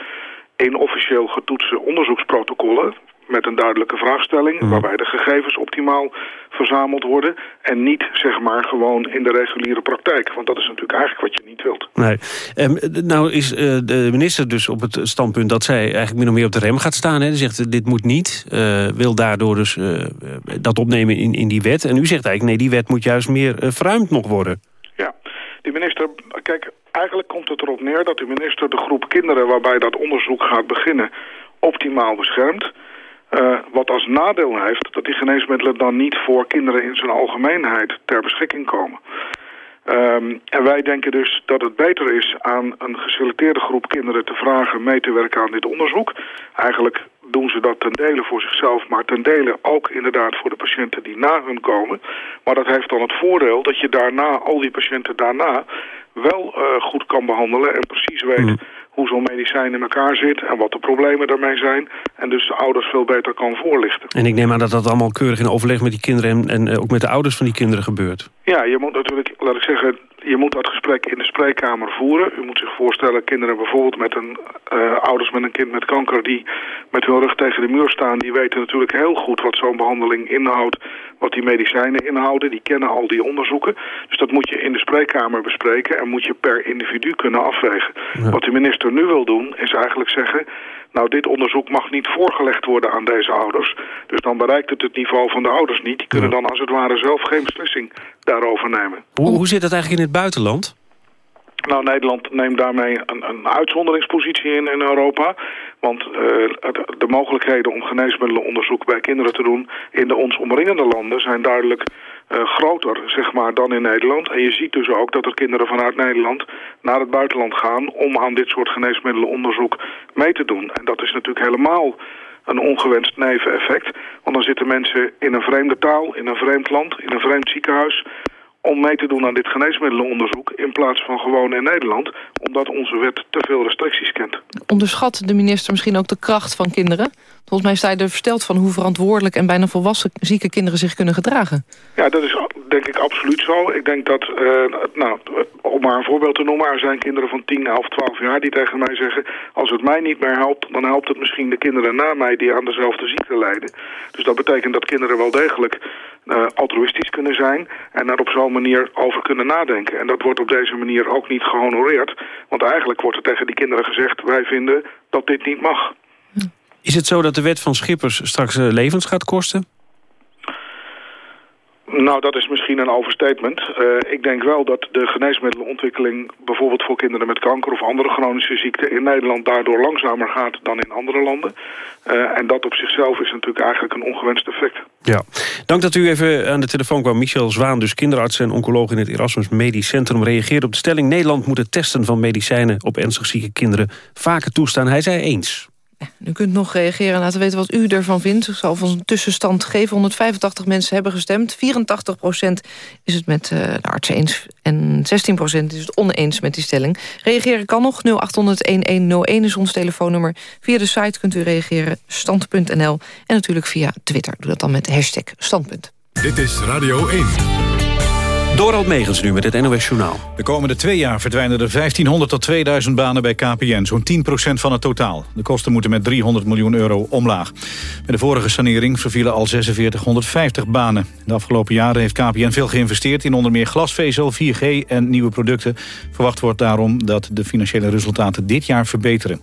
in officieel getoetste onderzoeksprotocollen met een duidelijke vraagstelling... Mhm. waarbij de gegevens optimaal verzameld worden... en niet, zeg maar, gewoon in de reguliere praktijk. Want dat is natuurlijk eigenlijk wat je niet wilt. Nee. Um, nou is uh, de minister dus op het standpunt dat zij eigenlijk min of meer op de rem gaat staan. Hè. zegt, dit moet niet. Uh, wil daardoor dus uh, dat opnemen in, in die wet. En u zegt eigenlijk, nee, die wet moet juist meer verruimd nog worden. Ja, die minister... Kijk, eigenlijk komt het erop neer dat de minister de groep kinderen... waarbij dat onderzoek gaat beginnen, optimaal beschermt... Uh, wat als nadeel heeft dat die geneesmiddelen dan niet voor kinderen in zijn algemeenheid ter beschikking komen. Um, en wij denken dus dat het beter is aan een geselecteerde groep kinderen te vragen mee te werken aan dit onderzoek. Eigenlijk doen ze dat ten dele voor zichzelf, maar ten dele ook inderdaad voor de patiënten die na hun komen. Maar dat heeft dan het voordeel dat je daarna, al die patiënten daarna, wel uh, goed kan behandelen en precies weet... Mm hoe zo'n medicijn in elkaar zit en wat de problemen daarmee zijn. En dus de ouders veel beter kan voorlichten. En ik neem aan dat dat allemaal keurig in overleg met die kinderen en, en eh, ook met de ouders van die kinderen gebeurt. Ja, je moet natuurlijk, laat ik zeggen, je moet dat gesprek in de spreekkamer voeren. U moet zich voorstellen, kinderen bijvoorbeeld met een uh, ouders met een kind met kanker die met hun rug tegen de muur staan, die weten natuurlijk heel goed wat zo'n behandeling inhoudt, wat die medicijnen inhouden. Die kennen al die onderzoeken. Dus dat moet je in de spreekkamer bespreken en moet je per individu kunnen afwegen. Wat de minister nu wil doen, is eigenlijk zeggen, nou, dit onderzoek mag niet voorgelegd worden aan deze ouders. Dus dan bereikt het het niveau van de ouders niet. Die kunnen dan als het ware zelf geen beslissing daarover nemen. Hoe, hoe zit dat eigenlijk in het buitenland? Nou, Nederland neemt daarmee een, een uitzonderingspositie in in Europa. Want uh, de mogelijkheden om geneesmiddelenonderzoek bij kinderen te doen... in de ons omringende landen zijn duidelijk groter zeg maar, dan in Nederland. En je ziet dus ook dat er kinderen vanuit Nederland naar het buitenland gaan... om aan dit soort geneesmiddelenonderzoek mee te doen. En dat is natuurlijk helemaal een ongewenst neveneffect. Want dan zitten mensen in een vreemde taal, in een vreemd land, in een vreemd ziekenhuis om mee te doen aan dit geneesmiddelenonderzoek... in plaats van gewoon in Nederland, omdat onze wet te veel restricties kent. Onderschat de minister misschien ook de kracht van kinderen? Volgens mij sta je er versteld van hoe verantwoordelijk... en bijna volwassen zieke kinderen zich kunnen gedragen. Ja, dat is denk ik absoluut zo. Ik denk dat, uh, nou, om maar een voorbeeld te noemen... er zijn kinderen van 10, 11, 12 jaar die tegen mij zeggen... als het mij niet meer helpt, dan helpt het misschien de kinderen na mij... die aan dezelfde ziekte lijden. Dus dat betekent dat kinderen wel degelijk uh, altruïstisch kunnen zijn... en daar op zo'n manier over kunnen nadenken. En dat wordt op deze manier ook niet gehonoreerd. Want eigenlijk wordt er tegen die kinderen gezegd... wij vinden dat dit niet mag. Is het zo dat de wet van Schippers straks uh, levens gaat kosten? Nou, dat is misschien een overstatement. Uh, ik denk wel dat de geneesmiddelenontwikkeling... bijvoorbeeld voor kinderen met kanker of andere chronische ziekten... in Nederland daardoor langzamer gaat dan in andere landen. Uh, en dat op zichzelf is natuurlijk eigenlijk een ongewenst effect. Ja. Dank dat u even aan de telefoon kwam. Michel Zwaan, dus kinderarts en oncoloog in het Erasmus Medisch Centrum... reageerde op de stelling... Nederland moet het testen van medicijnen op ernstig zieke kinderen vaker toestaan. Hij zei eens. U kunt nog reageren en laten weten wat u ervan vindt. Ik zal van een tussenstand geven. 185 mensen hebben gestemd. 84% is het met uh, de arts eens. En 16% is het oneens met die stelling. Reageren kan nog. 0800-1101 is ons telefoonnummer. Via de site kunt u reageren. Stand.nl. En natuurlijk via Twitter. Doe dat dan met hashtag standpunt. Dit is Radio 1. Dorald Megens nu met het NOS Journaal. De komende twee jaar verdwijnen er 1500 tot 2000 banen bij KPN. Zo'n 10% van het totaal. De kosten moeten met 300 miljoen euro omlaag. Bij de vorige sanering vervielen al 4650 banen. De afgelopen jaren heeft KPN veel geïnvesteerd... in onder meer glasvezel, 4G en nieuwe producten. Verwacht wordt daarom dat de financiële resultaten dit jaar verbeteren.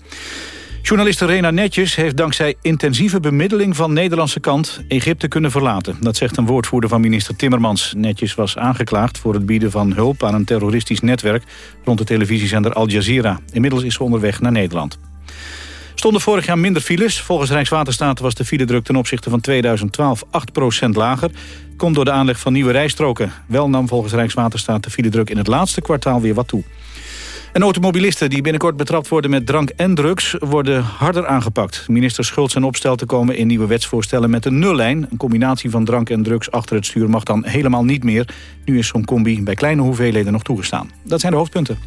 Journaliste Rena Netjes heeft dankzij intensieve bemiddeling van Nederlandse kant Egypte kunnen verlaten. Dat zegt een woordvoerder van minister Timmermans. Netjes was aangeklaagd voor het bieden van hulp aan een terroristisch netwerk rond de televisiezender Al Jazeera. Inmiddels is ze onderweg naar Nederland. Stonden vorig jaar minder files. Volgens Rijkswaterstaat was de filedruk ten opzichte van 2012 8% lager. Komt door de aanleg van nieuwe rijstroken. Wel nam volgens Rijkswaterstaat de filedruk in het laatste kwartaal weer wat toe. En automobilisten die binnenkort betrapt worden met drank en drugs... worden harder aangepakt. Minister Schultz en Opstel te komen in nieuwe wetsvoorstellen met een nullijn. Een combinatie van drank en drugs achter het stuur mag dan helemaal niet meer. Nu is zo'n combi bij kleine hoeveelheden nog toegestaan. Dat zijn de hoofdpunten.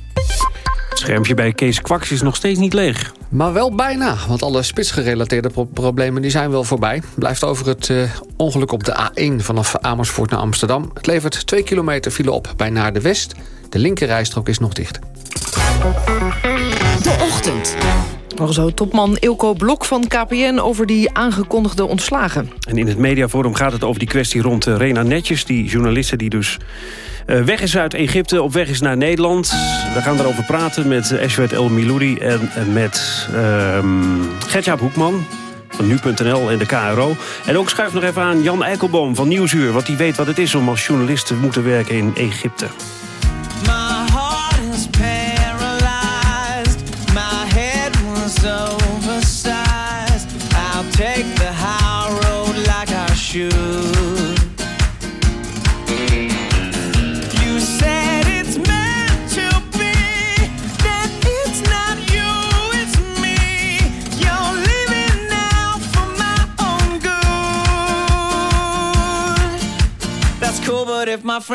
Het schermpje bij Kees Kwaks is nog steeds niet leeg. Maar wel bijna, want alle spitsgerelateerde problemen die zijn wel voorbij. Blijft over het uh, ongeluk op de A1 vanaf Amersfoort naar Amsterdam. Het levert 2 kilometer file op bij Naar de West. De linkerrijstrook is nog dicht. De Ochtend. zo topman Ilko Blok van KPN over die aangekondigde ontslagen. En in het mediaforum gaat het over die kwestie rond uh, Rena Netjes... die journaliste die dus uh, weg is uit Egypte, op weg is naar Nederland. We gaan daarover praten met uh, El Miloudi en met uh, Gertjaap Hoekman van nu.nl en de KRO. En ook schuif nog even aan Jan Eikelboom van Nieuwsuur... want die weet wat het is om als journalist te moeten werken in Egypte.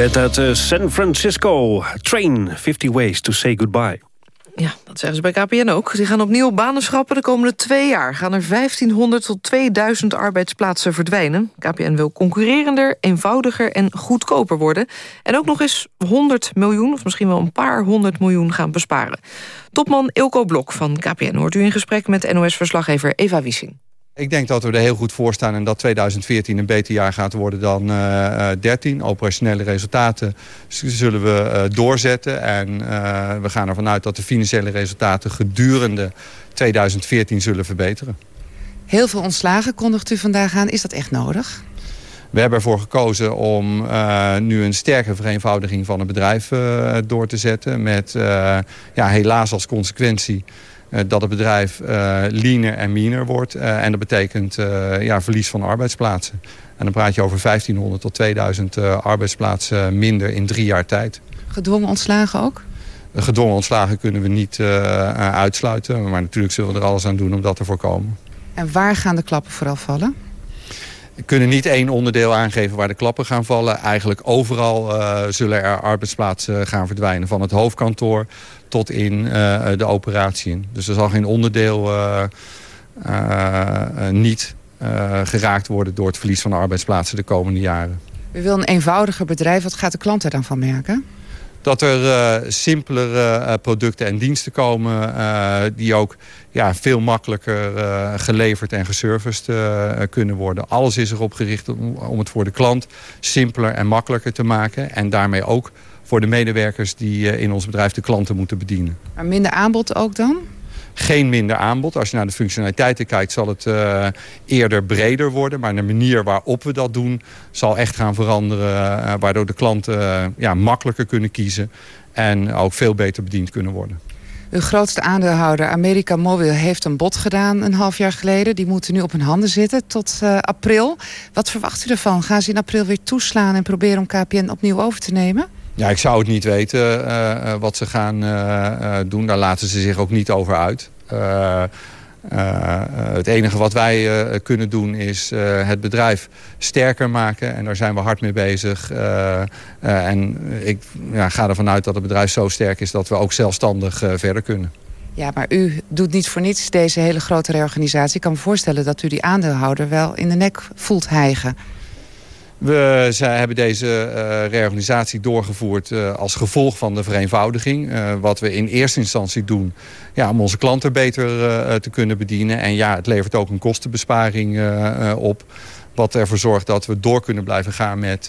band uit uh, San Francisco. Train 50 Ways to Say Goodbye. Ja, dat zeggen ze bij KPN ook. Die gaan opnieuw banen schrappen. De komende twee jaar gaan er 1500 tot 2000 arbeidsplaatsen verdwijnen. KPN wil concurrerender, eenvoudiger en goedkoper worden. En ook nog eens 100 miljoen, of misschien wel een paar honderd miljoen gaan besparen. Topman Ilko Blok van KPN hoort u in gesprek met NOS-verslaggever Eva Wissing. Ik denk dat we er heel goed voor staan en dat 2014 een beter jaar gaat worden dan uh, 13. Operationele resultaten zullen we uh, doorzetten. En uh, we gaan ervan uit dat de financiële resultaten gedurende 2014 zullen verbeteren. Heel veel ontslagen kondigt u vandaag aan. Is dat echt nodig? We hebben ervoor gekozen om uh, nu een sterke vereenvoudiging van het bedrijf uh, door te zetten. Met uh, ja, helaas als consequentie dat het bedrijf uh, leaner en meaner wordt. Uh, en dat betekent ja, verlies van arbeidsplaatsen. En dan praat je over 1500 tot 2000 arbeidsplaatsen minder in drie jaar tijd. Gedwongen ontslagen ook? Gedwongen ontslagen kunnen we niet uitsluiten. Maar natuurlijk zullen we er alles aan doen om dat te voorkomen. En waar gaan de klappen vooral vallen? We kunnen niet één onderdeel aangeven waar de klappen gaan vallen. Eigenlijk overal uh, zullen er arbeidsplaatsen gaan verdwijnen. Van het hoofdkantoor tot in uh, de operatie. Dus er zal geen onderdeel uh, niet geraakt worden... door het verlies van arbeidsplaatsen de komende jaren. U wil een eenvoudiger bedrijf. Wat gaat de klant er dan van merken? dat er uh, simpelere uh, producten en diensten komen... Uh, die ook ja, veel makkelijker geleverd en geserviced kunnen worden. Alles is erop gericht om, om, het voor de klant simpeler en makkelijker te maken. En daarmee ook voor de medewerkers die in ons bedrijf de klanten moeten bedienen. Maar minder aanbod ook dan? geen minder aanbod. Als je naar de functionaliteiten kijkt zal het uh, eerder breder worden. Maar de manier waarop we dat doen zal echt gaan veranderen. Uh, waardoor de klanten uh, ja, makkelijker kunnen kiezen. En ook veel beter bediend kunnen worden. Uw grootste aandeelhouder, America Mobil, heeft een bod gedaan een half jaar geleden. Die moeten nu op hun handen zitten tot april. Wat verwacht u ervan? Gaan ze in april weer toeslaan en proberen om KPN opnieuw over te nemen? Ja, ik zou het niet weten uh, wat ze gaan uh, doen. Daar laten ze zich ook niet over uit. Het enige wat wij kunnen doen is het bedrijf sterker maken. En daar zijn we hard mee bezig. en ik ja, ga ervan uit dat het bedrijf zo sterk is dat we ook zelfstandig verder kunnen. Ja, maar u doet niet voor niets deze hele grote reorganisatie. Ik kan me voorstellen dat u die aandeelhouder wel in de nek voelt hijgen. We zij hebben deze uh, reorganisatie doorgevoerd uh, als gevolg van de vereenvoudiging. Uh, wat we in eerste instantie doen ja, om onze klanten beter te kunnen bedienen. En ja, het levert ook een kostenbesparing op. Wat ervoor zorgt dat we door kunnen blijven gaan met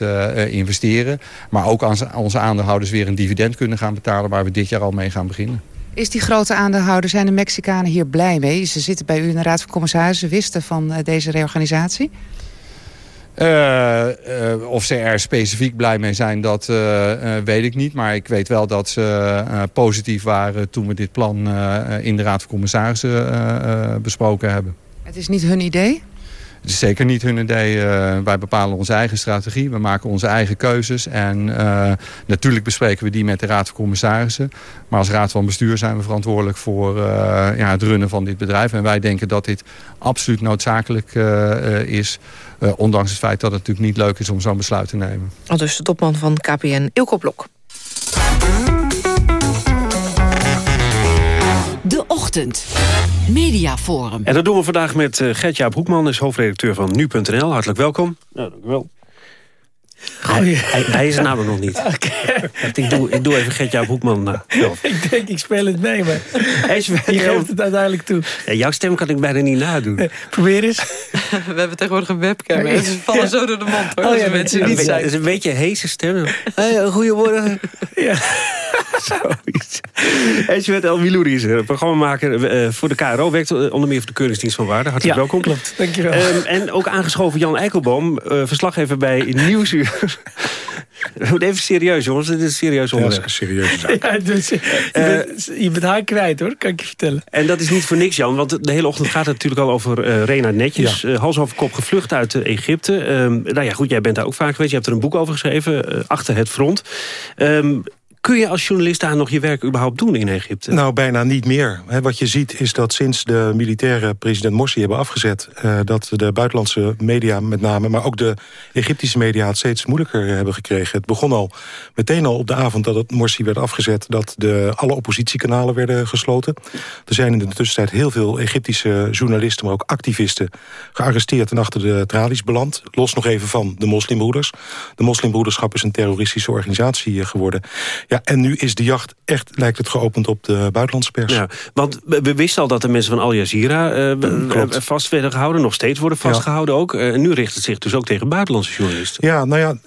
investeren. Maar ook aan onze aandeelhouders weer een dividend kunnen gaan betalen... waar we dit jaar al mee gaan beginnen. Is die grote aandeelhouder, zijn de Mexicanen hier blij mee? Ze zitten bij u in de Raad van Commissarissen, wisten van deze reorganisatie? Uh, uh, of ze er specifiek blij mee zijn, dat uh, weet ik niet. Maar ik weet wel dat ze positief waren toen we dit plan in de Raad van Commissarissen besproken hebben. Het is niet hun idee? Het is zeker niet hun idee. Uh, wij bepalen onze eigen strategie. We maken onze eigen keuzes. En uh, natuurlijk bespreken we die met de Raad van Commissarissen. Maar als Raad van Bestuur zijn we verantwoordelijk voor uh, ja, het runnen van dit bedrijf. En wij denken dat dit absoluut noodzakelijk is. ondanks het feit dat het natuurlijk niet leuk is om zo'n besluit te nemen. Al dus de topman van KPN, Ilko Blok. De Ochtend. Mediaforum. En dat doen we vandaag met uh, Gert-Jaap Hoekman, is hoofdredacteur van Nu.nl. Hartelijk welkom. Ja, dank u wel. Hij, hij, hij, is er namelijk nog niet. Okay. Ik, doe, ik doe even Gert-Jaap Hoekman na. ik denk, ik speel het mee, maar hij je geeft het uiteindelijk toe. Ja, jouw stem kan ik bijna niet nadoen. Probeer eens. we hebben tegenwoordig een webcam. Ja, Ze vallen zo door de mond, hoor. Oh, ja, mensen niet zijn. Het is een beetje een heese stem. Hey, goedemorgen. ja. Zoiets. Eswet El Milouri is er, programmamaker voor de KRO. Werkt onder meer voor de Keuringsdienst van Waarde. Hartelijk ja, welkom. klopt. Dankjewel. Um, en ook aangeschoven Jan Eikelboom, uh, verslaggever bij Nieuwsuur. Even serieus, jongens. Dit is een serieus onderwerp. Ja, serieus. Ja, dus, je, bent, uh, je bent haar kwijt, hoor. Kan ik je vertellen. En dat is niet voor niks, Jan. Want de hele ochtend gaat het natuurlijk al over uh, Rena Netjes. Ja. Uh, hals over kop gevlucht uit Egypte. Um, nou ja, goed, jij bent daar ook vaak geweest. Je hebt er een boek over geschreven. Achter het front. Um, Kun je als journalist daar nog je werk überhaupt doen in Egypte? Nou, bijna niet meer. wat je ziet is dat sinds de militaire president Morsi hebben afgezet... Uh, dat de buitenlandse media met name, maar ook de Egyptische media... het steeds moeilijker hebben gekregen. Het begon al meteen al op de avond dat het Morsi werd afgezet... dat de, alle oppositiekanalen werden gesloten. Er zijn in de tussentijd heel veel Egyptische journalisten... maar ook activisten gearresteerd en achter de tralies beland. Los nog even van de moslimbroeders. De moslimbroederschap is een terroristische organisatie eh, geworden. Ja, en nu is de jacht echt, lijkt het, geopend op de buitenlandse pers. Ja, want we wisten al dat de mensen van Al Jazeera uh, vast werden gehouden. Nog steeds worden vastgehouden ook. En nu richt het zich dus ook tegen buitenlandse journalisten. Ja, nou ja...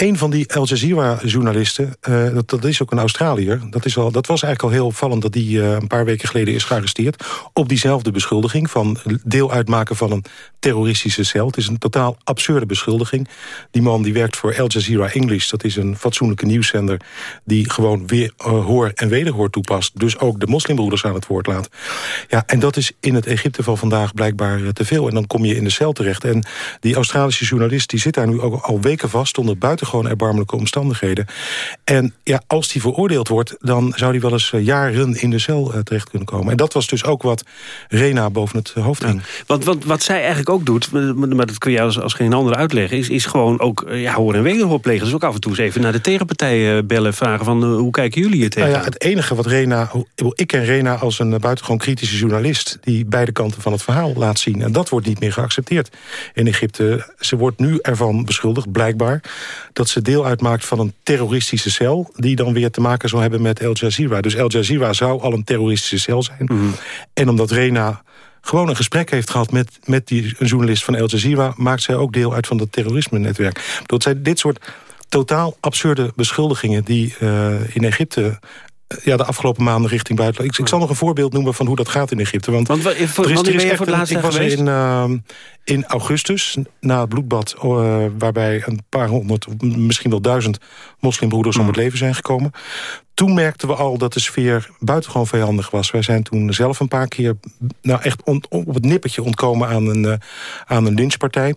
Een van die Al Jazeera-journalisten, uh, dat, dat, is ook een Australiër... Dat, is al, dat was eigenlijk al heel opvallend dat die uh, een paar weken geleden is gearresteerd... op diezelfde beschuldiging van deel uitmaken van een terroristische cel. Het is een totaal absurde beschuldiging. Die man die werkt voor Al Jazeera English. Dat is een fatsoenlijke nieuwszender die gewoon weer uh, hoor en wederhoor toepast. Dus ook de moslimbroeders aan het woord laat. Ja, en dat is in het Egypte van vandaag blijkbaar te veel. En dan kom je in de cel terecht. En die Australische journalist die zit daar nu ook al weken vast... onder buiten gewoon erbarmelijke omstandigheden. En ja, als die veroordeeld wordt, dan zou die wel eens eh, jaren in de cel uh, terecht kunnen komen. En dat was dus ook wat Rena boven het hoofd ging. wat, wat, wat zij eigenlijk ook doet, maar dat kun je als, als geen ander uitleggen... is, is gewoon ook eh, ja, hoor en wederhoor plegen. Dus ook af en toe eens even naar de tegenpartij bellen... vragen van hoe kijken jullie het tegen? Nou ja, het enige wat Rena... Ik ken Rena als een buitengewoon kritische journalist... die beide kanten van het verhaal laat zien. En dat wordt niet meer geaccepteerd in Egypte. Ze wordt nu ervan beschuldigd, blijkbaar dat ze deel uitmaakt van een terroristische cel... die dan weer te maken zou hebben met Al Jazeera. Dus Al Jazeera zou al een terroristische cel zijn. Mhm. En omdat Rena gewoon een gesprek heeft gehad met, met die, een journalist van Al Jazeera... maakt zij ook deel uit van dat terrorisme-netwerk. Dat zijn dit soort totaal absurde beschuldigingen... die uh, in Egypte ja, de afgelopen maanden richting buitenland. Ik, ik, zal nog een voorbeeld noemen van hoe dat gaat in Egypte. Want, want voor, er is, er is echt, laatst ik was in, uh, in augustus, na het bloedbad... Uh, waarbij een paar honderd, misschien wel duizend moslimbroeders om het leven zijn gekomen toen merkten we al dat de sfeer buitengewoon vijandig was. Wij zijn toen zelf een paar keer nou echt op het nippertje ontkomen aan een, uh, aan een lynchpartij.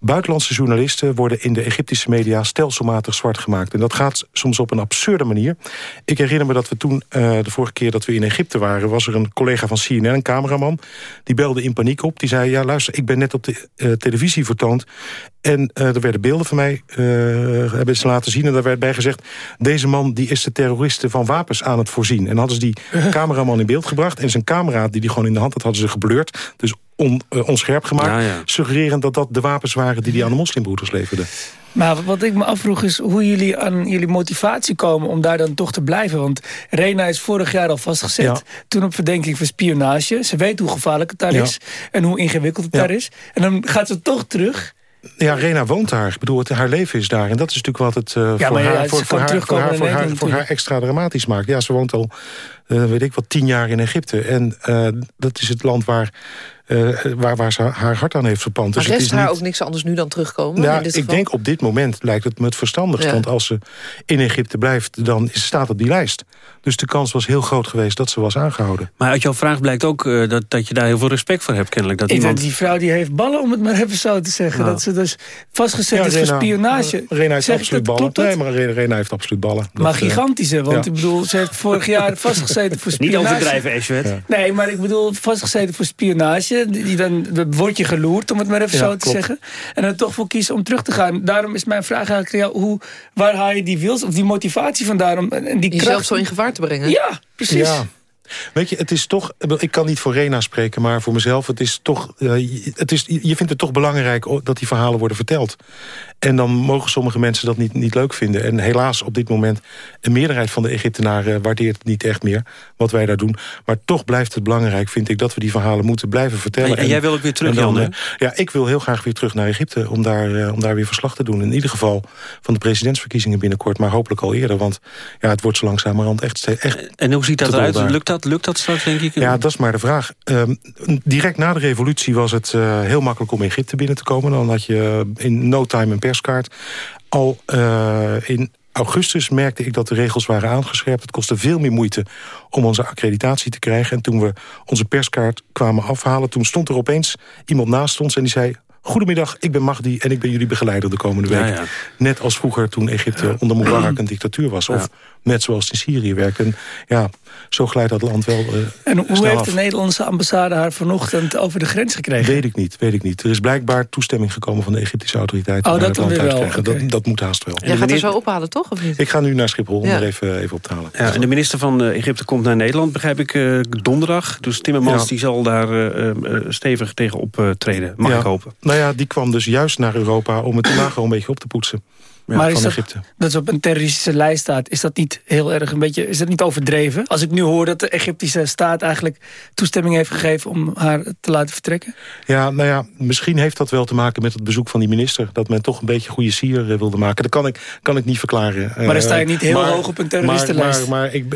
Buitenlandse journalisten worden in de Egyptische media stelselmatig zwart gemaakt. En dat gaat soms op een absurde manier. Ik herinner me dat we toen, uh, de vorige keer dat we in Egypte waren... was er een collega van CNN, een cameraman, die belde in paniek op. Die zei, ja luister, ik ben net op de uh, televisie vertoond... En er werden beelden van mij, hebben ze laten zien... en daar werd bij gezegd, deze man die is de terroristen van wapens aan het voorzien. En hadden ze die cameraman in beeld gebracht... en zijn camera die hij gewoon in de hand had, hadden ze geblurred. Dus on, uh, onscherp gemaakt, suggererend dat dat de wapens waren... die hij aan de moslimbroeders leverden. Maar wat ik me afvroeg is hoe jullie aan jullie motivatie komen... om daar dan toch te blijven. Want Rena is vorig jaar al vastgezet. Toen op verdenking van spionage. Ze weet hoe gevaarlijk het daar is. En hoe ingewikkeld het daar is. En dan gaat ze toch terug ja, Rena woont daar. Ik bedoel, het, haar leven is daar. En dat is natuurlijk wat het uh, ja, voor, haar, voor, voor, haar, voor, haar, voor, haar, voor haar extra dramatisch maakt. Ja, ze woont al, uh, weet ik wat, tien jaar in Egypte. En uh, dat is het land waar uh, waar, waar ze haar hart aan heeft verpand. Maar dus rest het is haar niet... ook niks anders nu dan terugkomen? Ja, ik denk op dit moment lijkt het me het verstandigst. Want als ze in Egypte blijft, dan staat op die lijst. Dus de kans was heel groot geweest dat ze was aangehouden. Maar uit jouw vraag blijkt ook uh, dat, dat je daar heel veel respect voor hebt, kennelijk. Dat ik iemand... die vrouw die heeft ballen, om het maar even zo te zeggen. Nou. Dat ze dus vastgezet ja, is Rena, voor spionage. Rena heeft absoluut ballen. Nee, maar Rena heeft absoluut ballen. Dat, maar gigantische, want ik bedoel, ze heeft vorig jaar vastgezeten voor spionage. Niet overdrijven, Ashwet. Nee, maar ik bedoel, vastgezeten voor spionage. Die dan word je geloerd, om het maar even zo te zeggen. En dan toch voor kiezen om terug te gaan. Daarom is mijn vraag eigenlijk jou, hoe, waar haal je die wils of die motivatie vandaan? Om, en die Jezelf kracht... zo in gevaar te brengen? Ja, precies. Ja. Weet je, het is toch... Ik kan niet voor Rena spreken, maar voor mezelf... Het is toch, uh, het is, je vindt het toch belangrijk dat die verhalen worden verteld. En dan mogen sommige mensen dat niet, niet leuk vinden. En helaas op dit moment... een meerderheid van de Egyptenaren waardeert het niet echt meer... wat wij daar doen. Maar toch blijft het belangrijk, vind ik... dat we die verhalen moeten blijven vertellen. En, en jij wil ook weer terug, dan, Jan, Ja, ik wil heel graag weer terug naar Egypte... Om daar, uh, om daar weer verslag te doen. In ieder geval van de presidentsverkiezingen binnenkort... maar hopelijk al eerder, want ja, het wordt zo langzamerhand echt... echt en hoe ziet dat eruit? Lukt dat, lukt dat straks, denk ik? Ja, dat is maar de vraag. Um, direct na de revolutie was het uh, heel makkelijk om Egypte binnen te komen. Dan had je in no time een perskaart. Al uh, in augustus merkte ik dat de regels waren aangescherpt. Het kostte veel meer moeite om onze accreditatie te krijgen. En toen we onze perskaart kwamen afhalen... toen stond er opeens iemand naast ons en die zei... Goedemiddag, ik ben Magdi en ik ben jullie begeleider de komende week. Net als vroeger toen Egypte onder Mubarak een dictatuur was. Of net zoals in Syrië werkt. En ja, zo glijdt dat land wel uh, En hoe snel heeft af. de Nederlandse ambassade haar vanochtend over de grens gekregen? Weet ik niet, weet ik niet. Er is blijkbaar toestemming gekomen van de Egyptische autoriteiten... Oh, dat het land dan uit te weer wel, krijgen. oké. Dat, dat moet haast wel. Jij gaat er zo ophalen, toch? Of niet? Ik ga nu naar Schiphol om Ja. er even, even op te halen. Ja, en de minister van eh, Egypte komt naar Nederland, begrijp ik, eh, donderdag. Dus Timmermans Ja. die zal daar stevig tegen optreden, mag Ja. ik hopen. Nou ja, die kwam dus juist naar Europa om het lager een beetje op te poetsen. Ja, maar is van dat, Egypte. dat ze op een terroristische lijst staat, is dat niet heel erg een beetje, is dat niet overdreven? Als ik nu hoor dat de Egyptische staat eigenlijk toestemming heeft gegeven om haar te laten vertrekken? Ja, nou ja, misschien heeft dat wel te maken met het bezoek van die minister. Dat men toch een beetje goede sier eh, wilde maken. Dat kan ik, kan ik niet verklaren. Maar dan sta je Eh, niet heel maar- hoog op een terroristenlijst. Maar, maar, maar ik,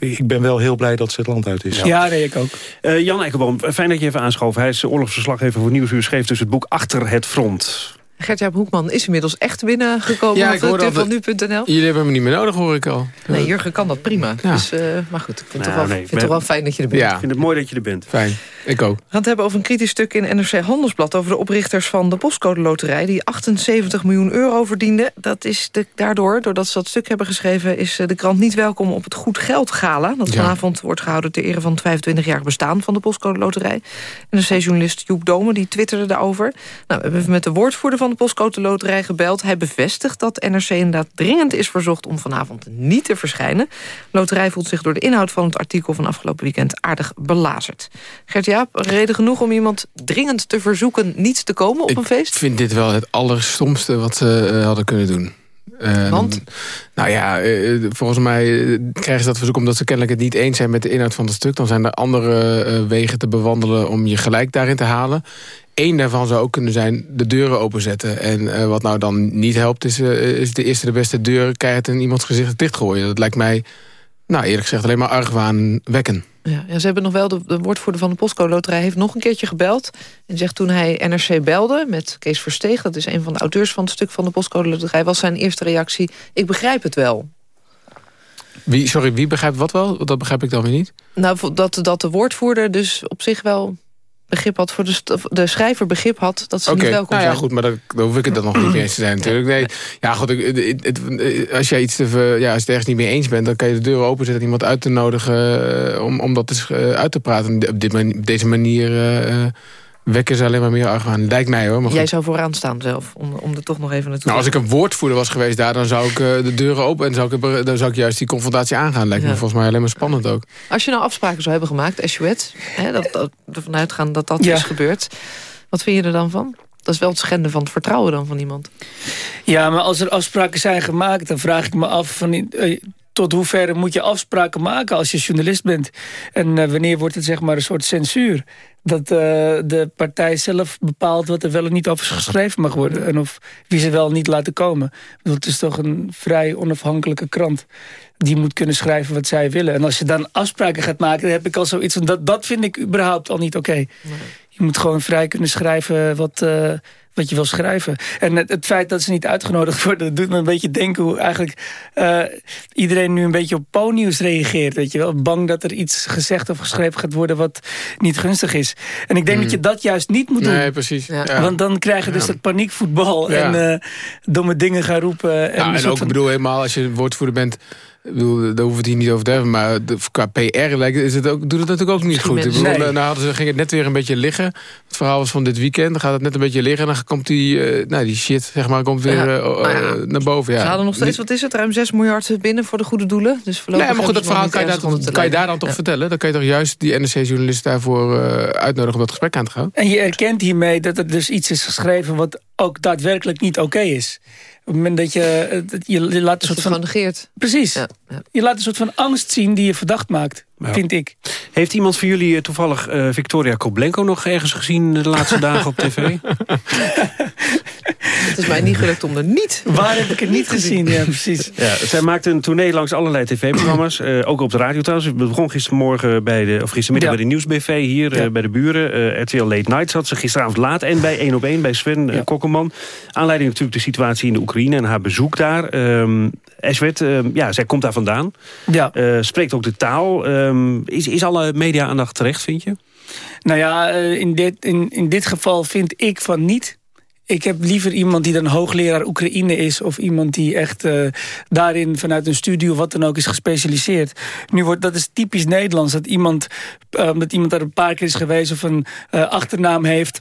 eh, ik ben wel heel blij dat ze het land uit is. Ja, nee, ik ook. Eh, Jan Eikelboom, fijn dat je even aanschoof. Hij is oorlogsverslaggever voor Nieuwsuur. Schreef dus het boek Achter het Front. Gert-Jaap Hoekman is inmiddels echt binnengekomen Ja, op de van nu.nl. Jullie hebben me niet meer nodig, hoor ik al. Nee, Jurgen kan dat prima. Ja. Dus, eh, maar goed, ik vind, het Nou, toch wel, nee, vind het toch wel fijn dat je er bent. Ja. Ik vind het mooi dat je er bent. Fijn, ik ook. We gaan het hebben over een kritisch stuk in NRC Handelsblad... over de oprichters van de Postcode Loterij... die 78 miljoen euro verdienden. Dat is de, daardoor, doordat ze dat stuk hebben geschreven... is eh, de krant niet welkom op het Goed Geld Gala... dat Ja. vanavond wordt gehouden ter ere van het 25-jarig bestaan... van de Postcode Loterij. NRC-journalist Joep Domen die twitterde daarover. Nou, we hebben even met de woordvoerder van de Postcode Loterij gebeld. Hij bevestigt dat NRC inderdaad dringend is verzocht... om vanavond niet te verschijnen. De loterij voelt zich door de inhoud van het artikel... van afgelopen weekend aardig belazerd. Gert-Jaap, reden genoeg om iemand dringend te verzoeken... niet te komen op een feest? Ik vind dit wel het allerstomste wat ze eh, hadden kunnen doen. Eh, Want? Nou ja, eh, volgens mij eh, krijgen ze dat verzoek omdat ze kennelijk het niet eens zijn met de inhoud van het stuk. Dan zijn er andere wegen te bewandelen om je gelijk daarin te halen. Eén daarvan zou ook kunnen zijn de deuren openzetten. En eh, wat nou dan niet helpt is, eh, is de eerste de beste deur keihard in iemands gezicht dichtgooien. Dat lijkt mij, nou eerlijk gezegd, alleen maar argwaan wekken. Ja, ja, ze hebben nog wel, de, de woordvoerder van de Postcode Loterij... heeft nog een keertje gebeld en zegt toen hij NRC belde... met Kees Versteeg, dat is een van de auteurs van het stuk van de Postcode Loterij... was zijn eerste reactie, ik begrijp het wel. Wie, sorry, wie begrijpt wat wel? Dat begrijp ik dan weer niet. Nou, dat, dat de woordvoerder dus op zich wel begrip had... voor de, de schrijver begrip had dat ze niet welkom nou ja, zijn. goed, maar daar hoef ik het dan nog niet eens te zijn natuurlijk. Nee, ja, goed, ik- het- als jij iets te, ver- ja, als je het ergens niet mee eens bent... dan kan je de deur openzetten en iemand uit te nodigen... eh, om, om dat eens eh, uit te praten. Op, dit, op deze manier eh, wekken ze alleen maar meer argwaan. Lijkt mij hoor, maar goed. Jij zou vooraan staan zelf, om, om er toch nog even naartoe Nou, als ik een woordvoerder was geweest daar... dan zou ik eh, de deuren open en zou ik, er- dan zou ik juist die confrontatie aangaan. Lijkt me volgens mij alleen maar spannend ook. Als je nou afspraken zou hebben gemaakt, hè, dat, dat, ervan uitgaan dat dat Ja. is gebeurd... wat vind je er dan van? Dat is wel het schenden van het vertrouwen dan van iemand. Ja, maar als er afspraken zijn gemaakt, dan vraag ik me af van eh, tot hoeverre moet je afspraken maken als je journalist bent? En eh, wanneer wordt het zeg maar een soort censuur? Dat eh, de partij zelf bepaalt wat er wel en niet over geschreven mag worden. En of wie ze wel niet laten komen. Bedoel, Het is toch een vrij onafhankelijke krant. Die moet kunnen schrijven wat zij willen. En als je dan afspraken gaat maken, dan heb ik al zoiets van... dat, dat vind ik überhaupt al niet oké. Je moet gewoon vrij kunnen schrijven wat, eh, wat je wil schrijven. En het, het feit dat ze niet uitgenodigd worden... dat doet me een beetje denken hoe eigenlijk eh, iedereen nu een beetje op Po-nieuws reageert. Weet je wel? Bang dat er iets gezegd of geschreven gaat worden wat niet gunstig is. En ik denk Mm. dat je dat juist niet moet doen. Nee, precies. Ja. Want dan krijg je dus Ja. dat paniekvoetbal Ja. en eh, domme dingen gaan roepen. En, Ja, een en ook, van- ik bedoel, helemaal als je woordvoerder bent... Ik bedoel, daar hoeven we het hier niet over te hebben. Maar de, qua PR lijkt, is het ook, doet het natuurlijk ook niet goed. Ik bedoel, Nee. nou hadden ze, ging het net weer een beetje liggen. Het verhaal was van dit weekend. Dan gaat het net een beetje liggen. En dan komt die, eh, nou, die shit zeg maar, komt weer Ja, eh, nou ja. eh, naar boven. Ja. Ze hadden nog steeds, wat is het, ruim 6 miljard binnen voor de goede doelen. Dus voorlopig Nee, maar goed, dat verhaal kan je, daar, te kan je daar dan toch Ja. vertellen? Dan kan je toch juist die NRC-journalist daarvoor eh, uitnodigen om dat gesprek aan te gaan? En je erkent hiermee dat er dus iets is geschreven... wat ook daadwerkelijk niet oké is. Op het moment dat je... eh, dat je, je laat een soort van... negeert. Precies. Je laat een soort van angst zien die je verdacht maakt, Ja. vind ik. Heeft iemand van jullie eh, toevallig eh, Victoria Koblenko nog ergens gezien... de laatste dagen op tv? Het is mij niet gelukt om er niet... Waar heb ik het niet gezien? Ja, precies. Ja, zij maakte een tournee langs allerlei tv-programma's. eh, ook op de radio trouwens. Het begon gistermorgen bij de, of gistermiddag Ja. bij de Nieuwsbv hier eh, bij de buren. Eh, RTL Late Night zat ze gisteravond laat. En bij 1 op 1 bij Sven Kokkelman. Aanleiding natuurlijk de situatie in de Oekraïne en haar bezoek daar. Ehm Eswet, ehm, ja, zij komt daar vandaan. Ja. Eh, spreekt ook de taal. Ehm, is, is alle media-aandacht terecht, vind je? Nou ja, in dit, in, in dit geval vind ik van niet. Ik heb liever iemand die dan hoogleraar Oekraïne is... of iemand die echt uh, daarin vanuit een studie of wat dan ook is gespecialiseerd. Nu wordt dat is typisch Nederlands. Dat iemand, uh, dat iemand daar een paar keer is geweest of een uh, achternaam heeft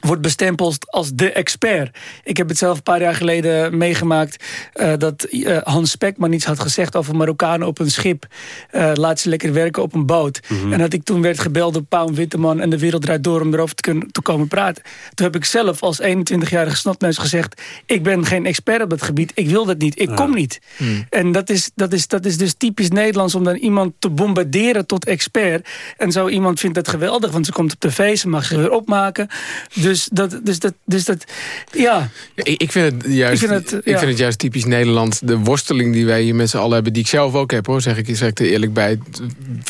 wordt bestempeld als de expert. Ik heb het zelf een paar jaar geleden meegemaakt... Uh, dat uh, Hans Spekman iets had gezegd over Marokkanen op een schip. Uh, laat ze lekker werken op een boot. Mm -hmm. En dat ik toen werd gebeld door Pauw Witteman... en de wereld draait door om erover te, kunnen, te komen praten. Toen heb ik zelf als 21-jarige snotneus gezegd... ik ben geen expert op dat gebied, ik wil dat niet, ik kom niet. Mm. En dat is, dat, is, dat is dus typisch Nederlands... om dan iemand te bombarderen tot expert. En zo iemand vindt dat geweldig, want ze komt op tv... ze mag zich weer opmaken... Dus dat, dus dat, dus dat ja. ik, vind het juist, ik, vind het, ja. ik vind het juist typisch Nederland. De worsteling die wij hier met z'n allen hebben, die ik zelf ook heb hoor, zeg ik, zeg ik er eerlijk bij.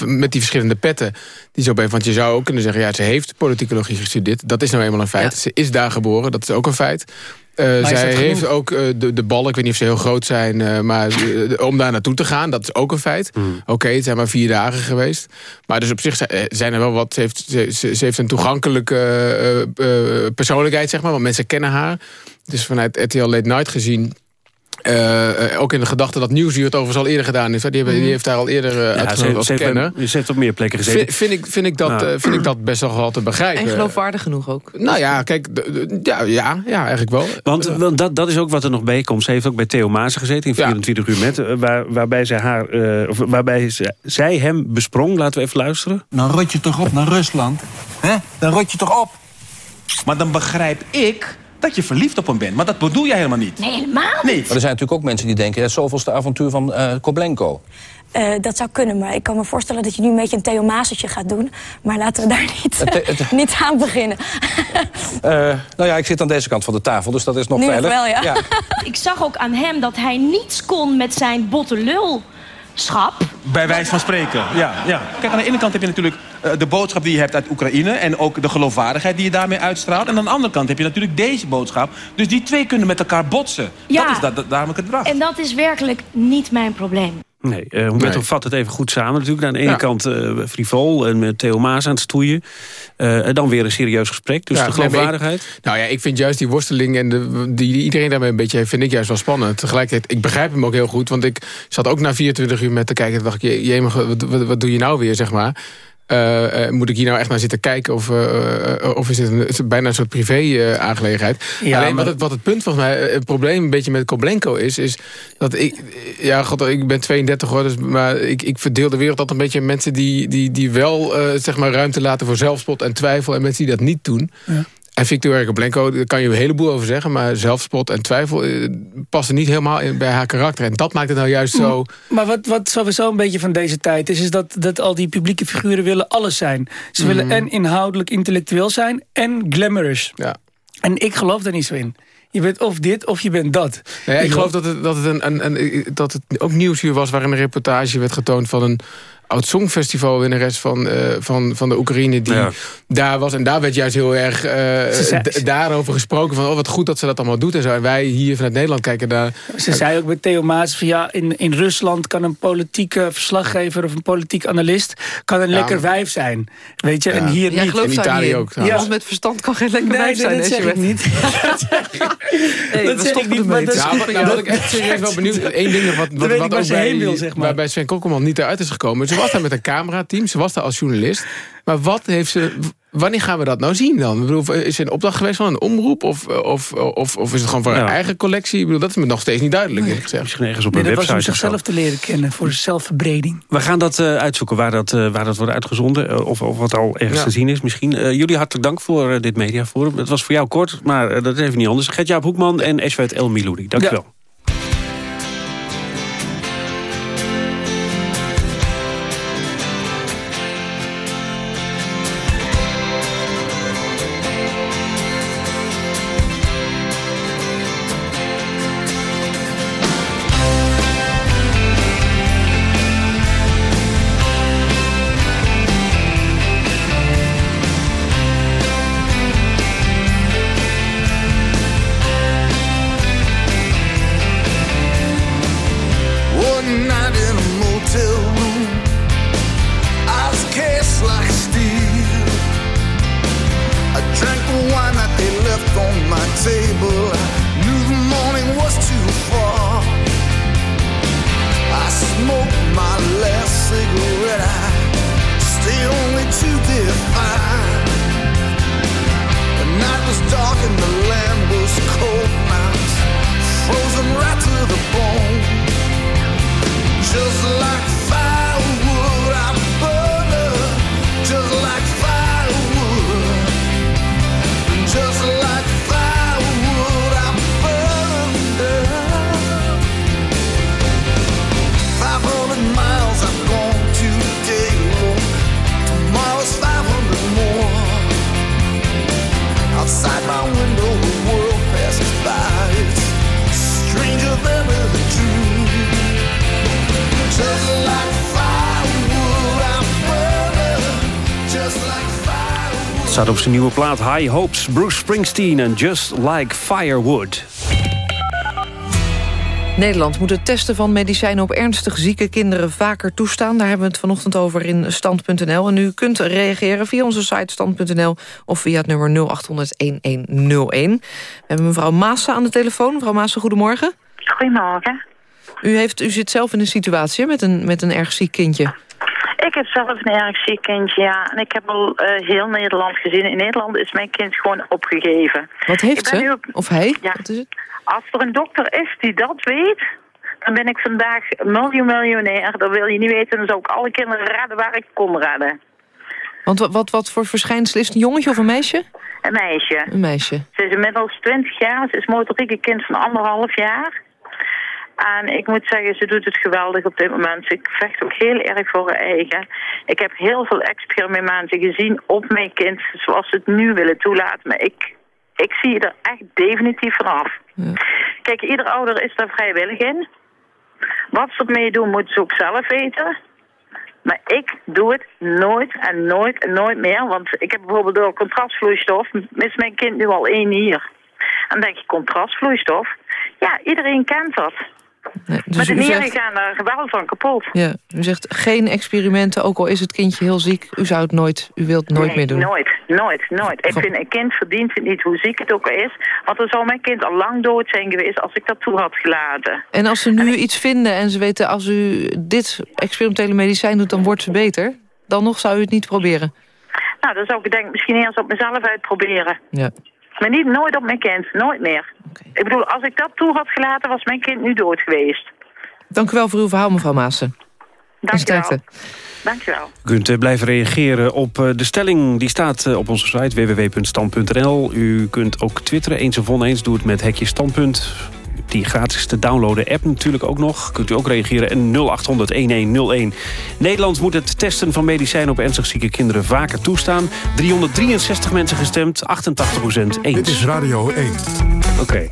Met die verschillende petten. Die zo bij, want je zou ook kunnen zeggen, ja, ze heeft politicologie gestudeerd. Dat is nou eenmaal een feit. Ja. Ze is daar geboren, dat is ook een feit. Uh, zij heeft ook uh, de, de ballen, ik weet niet of ze heel groot zijn... Uh, maar om daar naartoe te gaan, dat is ook een feit. Mm. Oké, okay, het zijn maar vier dagen geweest. Maar dus op zich zijn er wel wat... Ze heeft, ze, ze heeft een toegankelijke persoonlijkheid, zeg maar. Want mensen kennen haar. Dus vanuit RTL Late Night gezien uh, ook in de gedachte dat Nieuwsuur het overigens al eerder gedaan is. Die, hebben, die heeft daar al eerder uh, ja, uitgenodigd als kenner. Je heeft op meer plekken gezeten. Vind, vind, ik, vind, ik dat, nou. uh, vind ik dat best wel wel te begrijpen. En geloofwaardig genoeg ook. Nou ja, kijk, ja, ja, ja eigenlijk wel. Want, want dat, dat is ook wat er nog bij komt. Ze heeft ook bij Theo Maas gezeten in 24 ja. uur met. Waar, waarbij, zij haar, of waarbij zij hem besprong. Laten we even luisteren. Dan rot je toch op naar Rusland. hè? Dan rot je toch op. Maar dan begrijp ik dat je verliefd op hem bent. Maar dat bedoel jij helemaal niet. Nee, helemaal niet. Maar er zijn natuurlijk ook mensen die denken... het zoveelste avontuur van uh, Koblenko. Uh, dat zou kunnen, maar ik kan me voorstellen dat je nu een beetje een Theo Maasetje gaat doen. Maar laten we daar niet, niet aan beginnen. uh, nou ja, ik zit aan deze kant van de tafel, dus dat is nog nu veilig. Nog wel, ja. ja. ik zag ook aan hem dat hij niets kon met zijn botte lul. Schap. Bij wijze van spreken, ja, ja. Kijk, aan de ene kant heb je natuurlijk uh, de boodschap die je hebt uit Oekraïne... en ook de geloofwaardigheid die je daarmee uitstraalt. En aan de andere kant heb je natuurlijk deze boodschap. Dus die twee kunnen met elkaar botsen. Ja. Dat is dat, dat, daarom ik het bracht. En dat is werkelijk niet mijn probleem. Nee, uh, Humberto nee. vat het even goed samen natuurlijk. Aan de ene ja. kant uh, frivol en met Theo Maas aan het stoeien. Uh, en dan weer een serieus gesprek, dus ja, de geloofwaardigheid. Nee, ik, nou ja, ik vind juist die worsteling en de, die, iedereen daarmee een beetje heeft... vind ik juist wel spannend. Tegelijkertijd, ik begrijp hem ook heel goed. Want ik zat ook na 24 uur met te kijken... en dacht ik, jemig, wat, wat, wat doe je nou weer, zeg maar... Uh, uh, moet ik hier nou echt naar zitten kijken? Of, uh, of is het, een, is het bijna een soort privé-aangelegenheid? Ja, Alleen maar... wat, het, wat het punt volgens mij, het probleem een beetje met Koblenko is... is dat ik, ja, god, ik ben 32 hoor, dus, maar ik, ik verdeel de wereld altijd een beetje... mensen die, die, die wel zeg maar ruimte laten voor zelfspot en twijfel... en mensen die dat niet doen. Ja. En Victoria Koblenko, daar kan je een heleboel over zeggen... maar zelfspot en twijfel eh, passen niet helemaal in, bij haar karakter. En dat maakt het nou juist zo... Maar wat, wat sowieso een beetje van deze tijd is... is dat, dat al die publieke figuren willen alles zijn. Ze mm. willen en inhoudelijk intellectueel zijn en glamorous. Ja. En ik geloof daar niet zo in. Je bent of dit of je bent dat. Nee, ik, ik geloof dat het, dat, het een, een, een, dat het ook nieuwsuur was... waarin een reportage werd getoond van een oud-songfestival-winnares van, uh, van, van de Oekraïne... die ja. daar was. En daar werd juist heel erg uh, zei, daarover gesproken... van oh, wat goed dat ze dat allemaal doet en zo. En wij hier vanuit Nederland kijken daar... Ze zei ook met Theo Maas van ja, in, in Rusland kan een politieke verslaggever... of een politiek analist kan een ja, lekker wijf zijn. Weet je, ja. en hier ja, niet. In Italië ook. Ja. Iemand met verstand kan geen lekker nee, wijf zijn. Nee, dat zeg ik niet. dat zeg ik niet, maar dat is nou, ik echt serieus wel benieuwd... Eén ding wat, wat, wat ook bij, wil, zeg maar. waarbij Sven Kokkelman niet eruit is gekomen... Ze was daar met een camerateam, ze was daar als journalist. Maar wat heeft ze... Wanneer gaan we dat nou zien dan? Ik bedoel, is er een opdracht geweest van een omroep? Of, of, of, of is het gewoon voor ja. haar eigen collectie? Ik bedoel, dat is me nog steeds niet duidelijk. Nee. Gezegd. Misschien ergens op nee, een dat website. was om zichzelf te leren kennen, voor zelfverbreding. We gaan dat uh, uitzoeken, waar dat, uh, waar dat wordt uitgezonden. Uh, of, of wat al ergens ja. te zien is misschien. jullie hartelijk dank voor dit mediaforum. Het was voor jou kort, maar dat is even niet anders. Gert-Jaap Hoekman en Eswet El Miloudi. Dank je wel. And the land was cold. Was frozen right to the bone. Just staat op zijn nieuwe plaat High Hopes, Bruce Springsteen en Just Like Firewood. Nederland moet het testen van medicijnen op ernstig zieke kinderen vaker toestaan. Daar hebben we het vanochtend over in stand.nl. En u kunt reageren via onze site stand.nl of via het nummer 0800-1101. We hebben mevrouw Maassen aan de telefoon. Mevrouw Maassen, goedemorgen. Goedemorgen. U, heeft, u zit zelf in een situatie met een, met een erg ziek kindje. Ik heb zelf een erg ziek kindje, ja. En ik heb al eh, heel Nederland gezien. In Nederland is mijn kind gewoon opgegeven. Wat heeft ze? Of hij? Ja. Wat is het? Als er een dokter is die dat weet, dan ben ik vandaag miljoen-miljonair. Dan wil je niet weten, dan zou ik alle kinderen redden waar ik kon redden. Want wat, wat, wat voor verschijnsel is het? Een jongetje of een meisje? Een meisje. Een meisje. Ze is inmiddels 20 jaar. Ze is motorieke kind van anderhalf jaar. En ik moet zeggen, ze doet het geweldig op dit moment. Ze vecht ook heel erg voor haar eigen. Ik heb heel veel experimenten gezien op mijn kind, zoals ze het nu willen toelaten. Maar ik, ik zie er echt definitief vanaf. Kijk, ieder ouder is daar vrijwillig in. Wat ze ermee doen, moeten ze ook zelf weten. Maar ik doe het nooit en nooit en nooit meer. Want ik heb bijvoorbeeld door contrastvloeistof... is mijn kind nu al één nier. En dan denk je, contrastvloeistof? Ja, iedereen kent dat. Nee, dus maar de nieren zegt, gaan er wel van kapot. ja, u zegt geen experimenten, ook al is het kindje heel ziek. U zou het nooit, u wilt het nooit nee, meer doen. nooit, nooit, nooit. Ik vind, een kind verdient het niet, hoe ziek het ook is. Want dan zou mijn kind al lang dood zijn geweest als ik dat toe had gelaten. En als ze nu iets vinden en ze weten... als u dit experimentele medicijn doet, dan wordt ze beter... dan nog zou u het niet proberen. Nou, dan zou ik denk misschien eerst op mezelf uitproberen. Ja. Maar niet nooit op mijn kind, nooit meer. Ik bedoel, als ik dat toe had gelaten, was mijn kind nu dood geweest. Dank u wel voor uw verhaal, mevrouw Maassen. Dank je wel. sterkte. Dank je wel. U kunt blijven reageren op eh, de stelling. Die staat eh, op onze site www.stand.nl. U kunt ook twitteren, eens of oneens. Doe het met hekje standpunt. Die gratis te downloaden app natuurlijk ook nog. Kunt u ook reageren. En 0800-1101. Nederland moet het testen van medicijnen op ernstig zieke kinderen vaker toestaan. 363 mensen gestemd, 88% eens. Dit is Radio 1. Oké.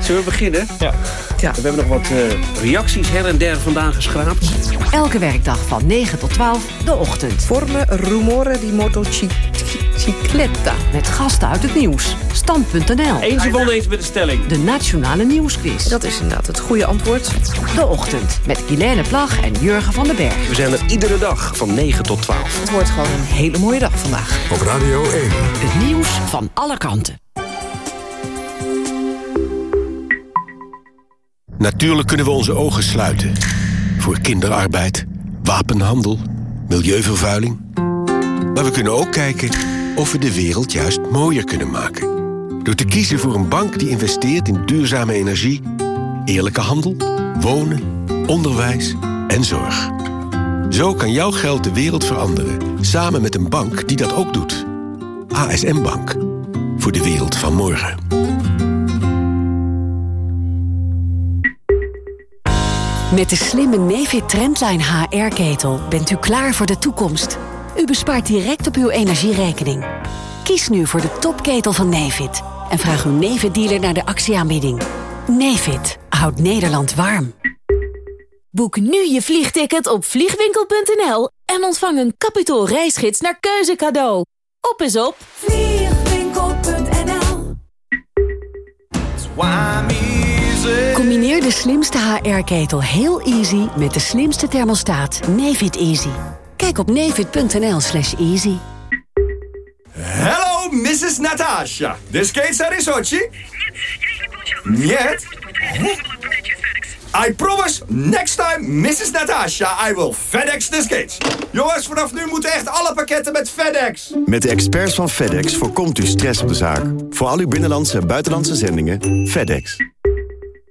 Zullen we beginnen? Ja. We hebben nog wat eh, reacties her en der vandaan geschraapt. Elke werkdag van 9 tot 12, de ochtend. Forme rumore di motocicletta. Met gasten uit het nieuws. Stand.nl. Eens of oneens met de stelling. De Nationale Nieuwsquiz. Dat is inderdaad het goede antwoord. De ochtend. Met Guilaine Plag en Jurgen van den Berg. We zijn er iedere dag van 9 tot 12. Het wordt gewoon een hele mooie dag vandaag. Op Radio 1. Het nieuws van alle kanten. Natuurlijk kunnen we onze ogen sluiten. Voor kinderarbeid, wapenhandel, milieuvervuiling. Maar we kunnen ook kijken of we de wereld juist mooier kunnen maken. Door te kiezen voor een bank die investeert in duurzame energie, eerlijke handel, wonen, onderwijs en zorg. Zo kan jouw geld de wereld veranderen, samen met een bank die dat ook doet. ASM Bank, voor de wereld van morgen. Met de slimme Nefit Trendline HR-ketel bent u klaar voor de toekomst. U bespaart direct op uw energierekening. Kies nu voor de topketel van Nefit. En vraag uw Nefit-dealer naar de actieaanbieding. Nefit houdt Nederland warm. Boek nu je vliegticket op vliegwinkel.nl en ontvang een kapitaal reisgids naar keuze cadeau. Op is op vliegwinkel.nl Combineer de slimste HR-ketel heel easy met de slimste thermostaat Nefit Easy. Kijk op nefit.nl slash easy. Hello, Miss Mrs. Natasha, the skates are in Sochi? Нет. I promise, next time, Mrs. Natasha, I will FedEx the skates. Jongens, vanaf nu moeten echt alle pakketten met FedEx. Met de experts van FedEx voorkomt u stress op de zaak. Voor al uw binnenlandse en buitenlandse zendingen, FedEx.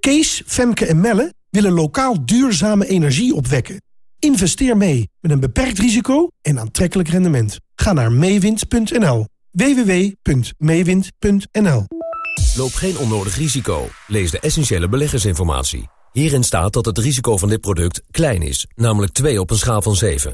Kees, Femke en Melle willen lokaal duurzame energie opwekken. Investeer mee met een beperkt risico en aantrekkelijk rendement. Ga naar meewind.nl. www.meewind.nl Loop geen onnodig risico. Lees de essentiële beleggersinformatie. Hierin staat dat het risico van dit product klein is, namelijk 2 op een schaal van 7.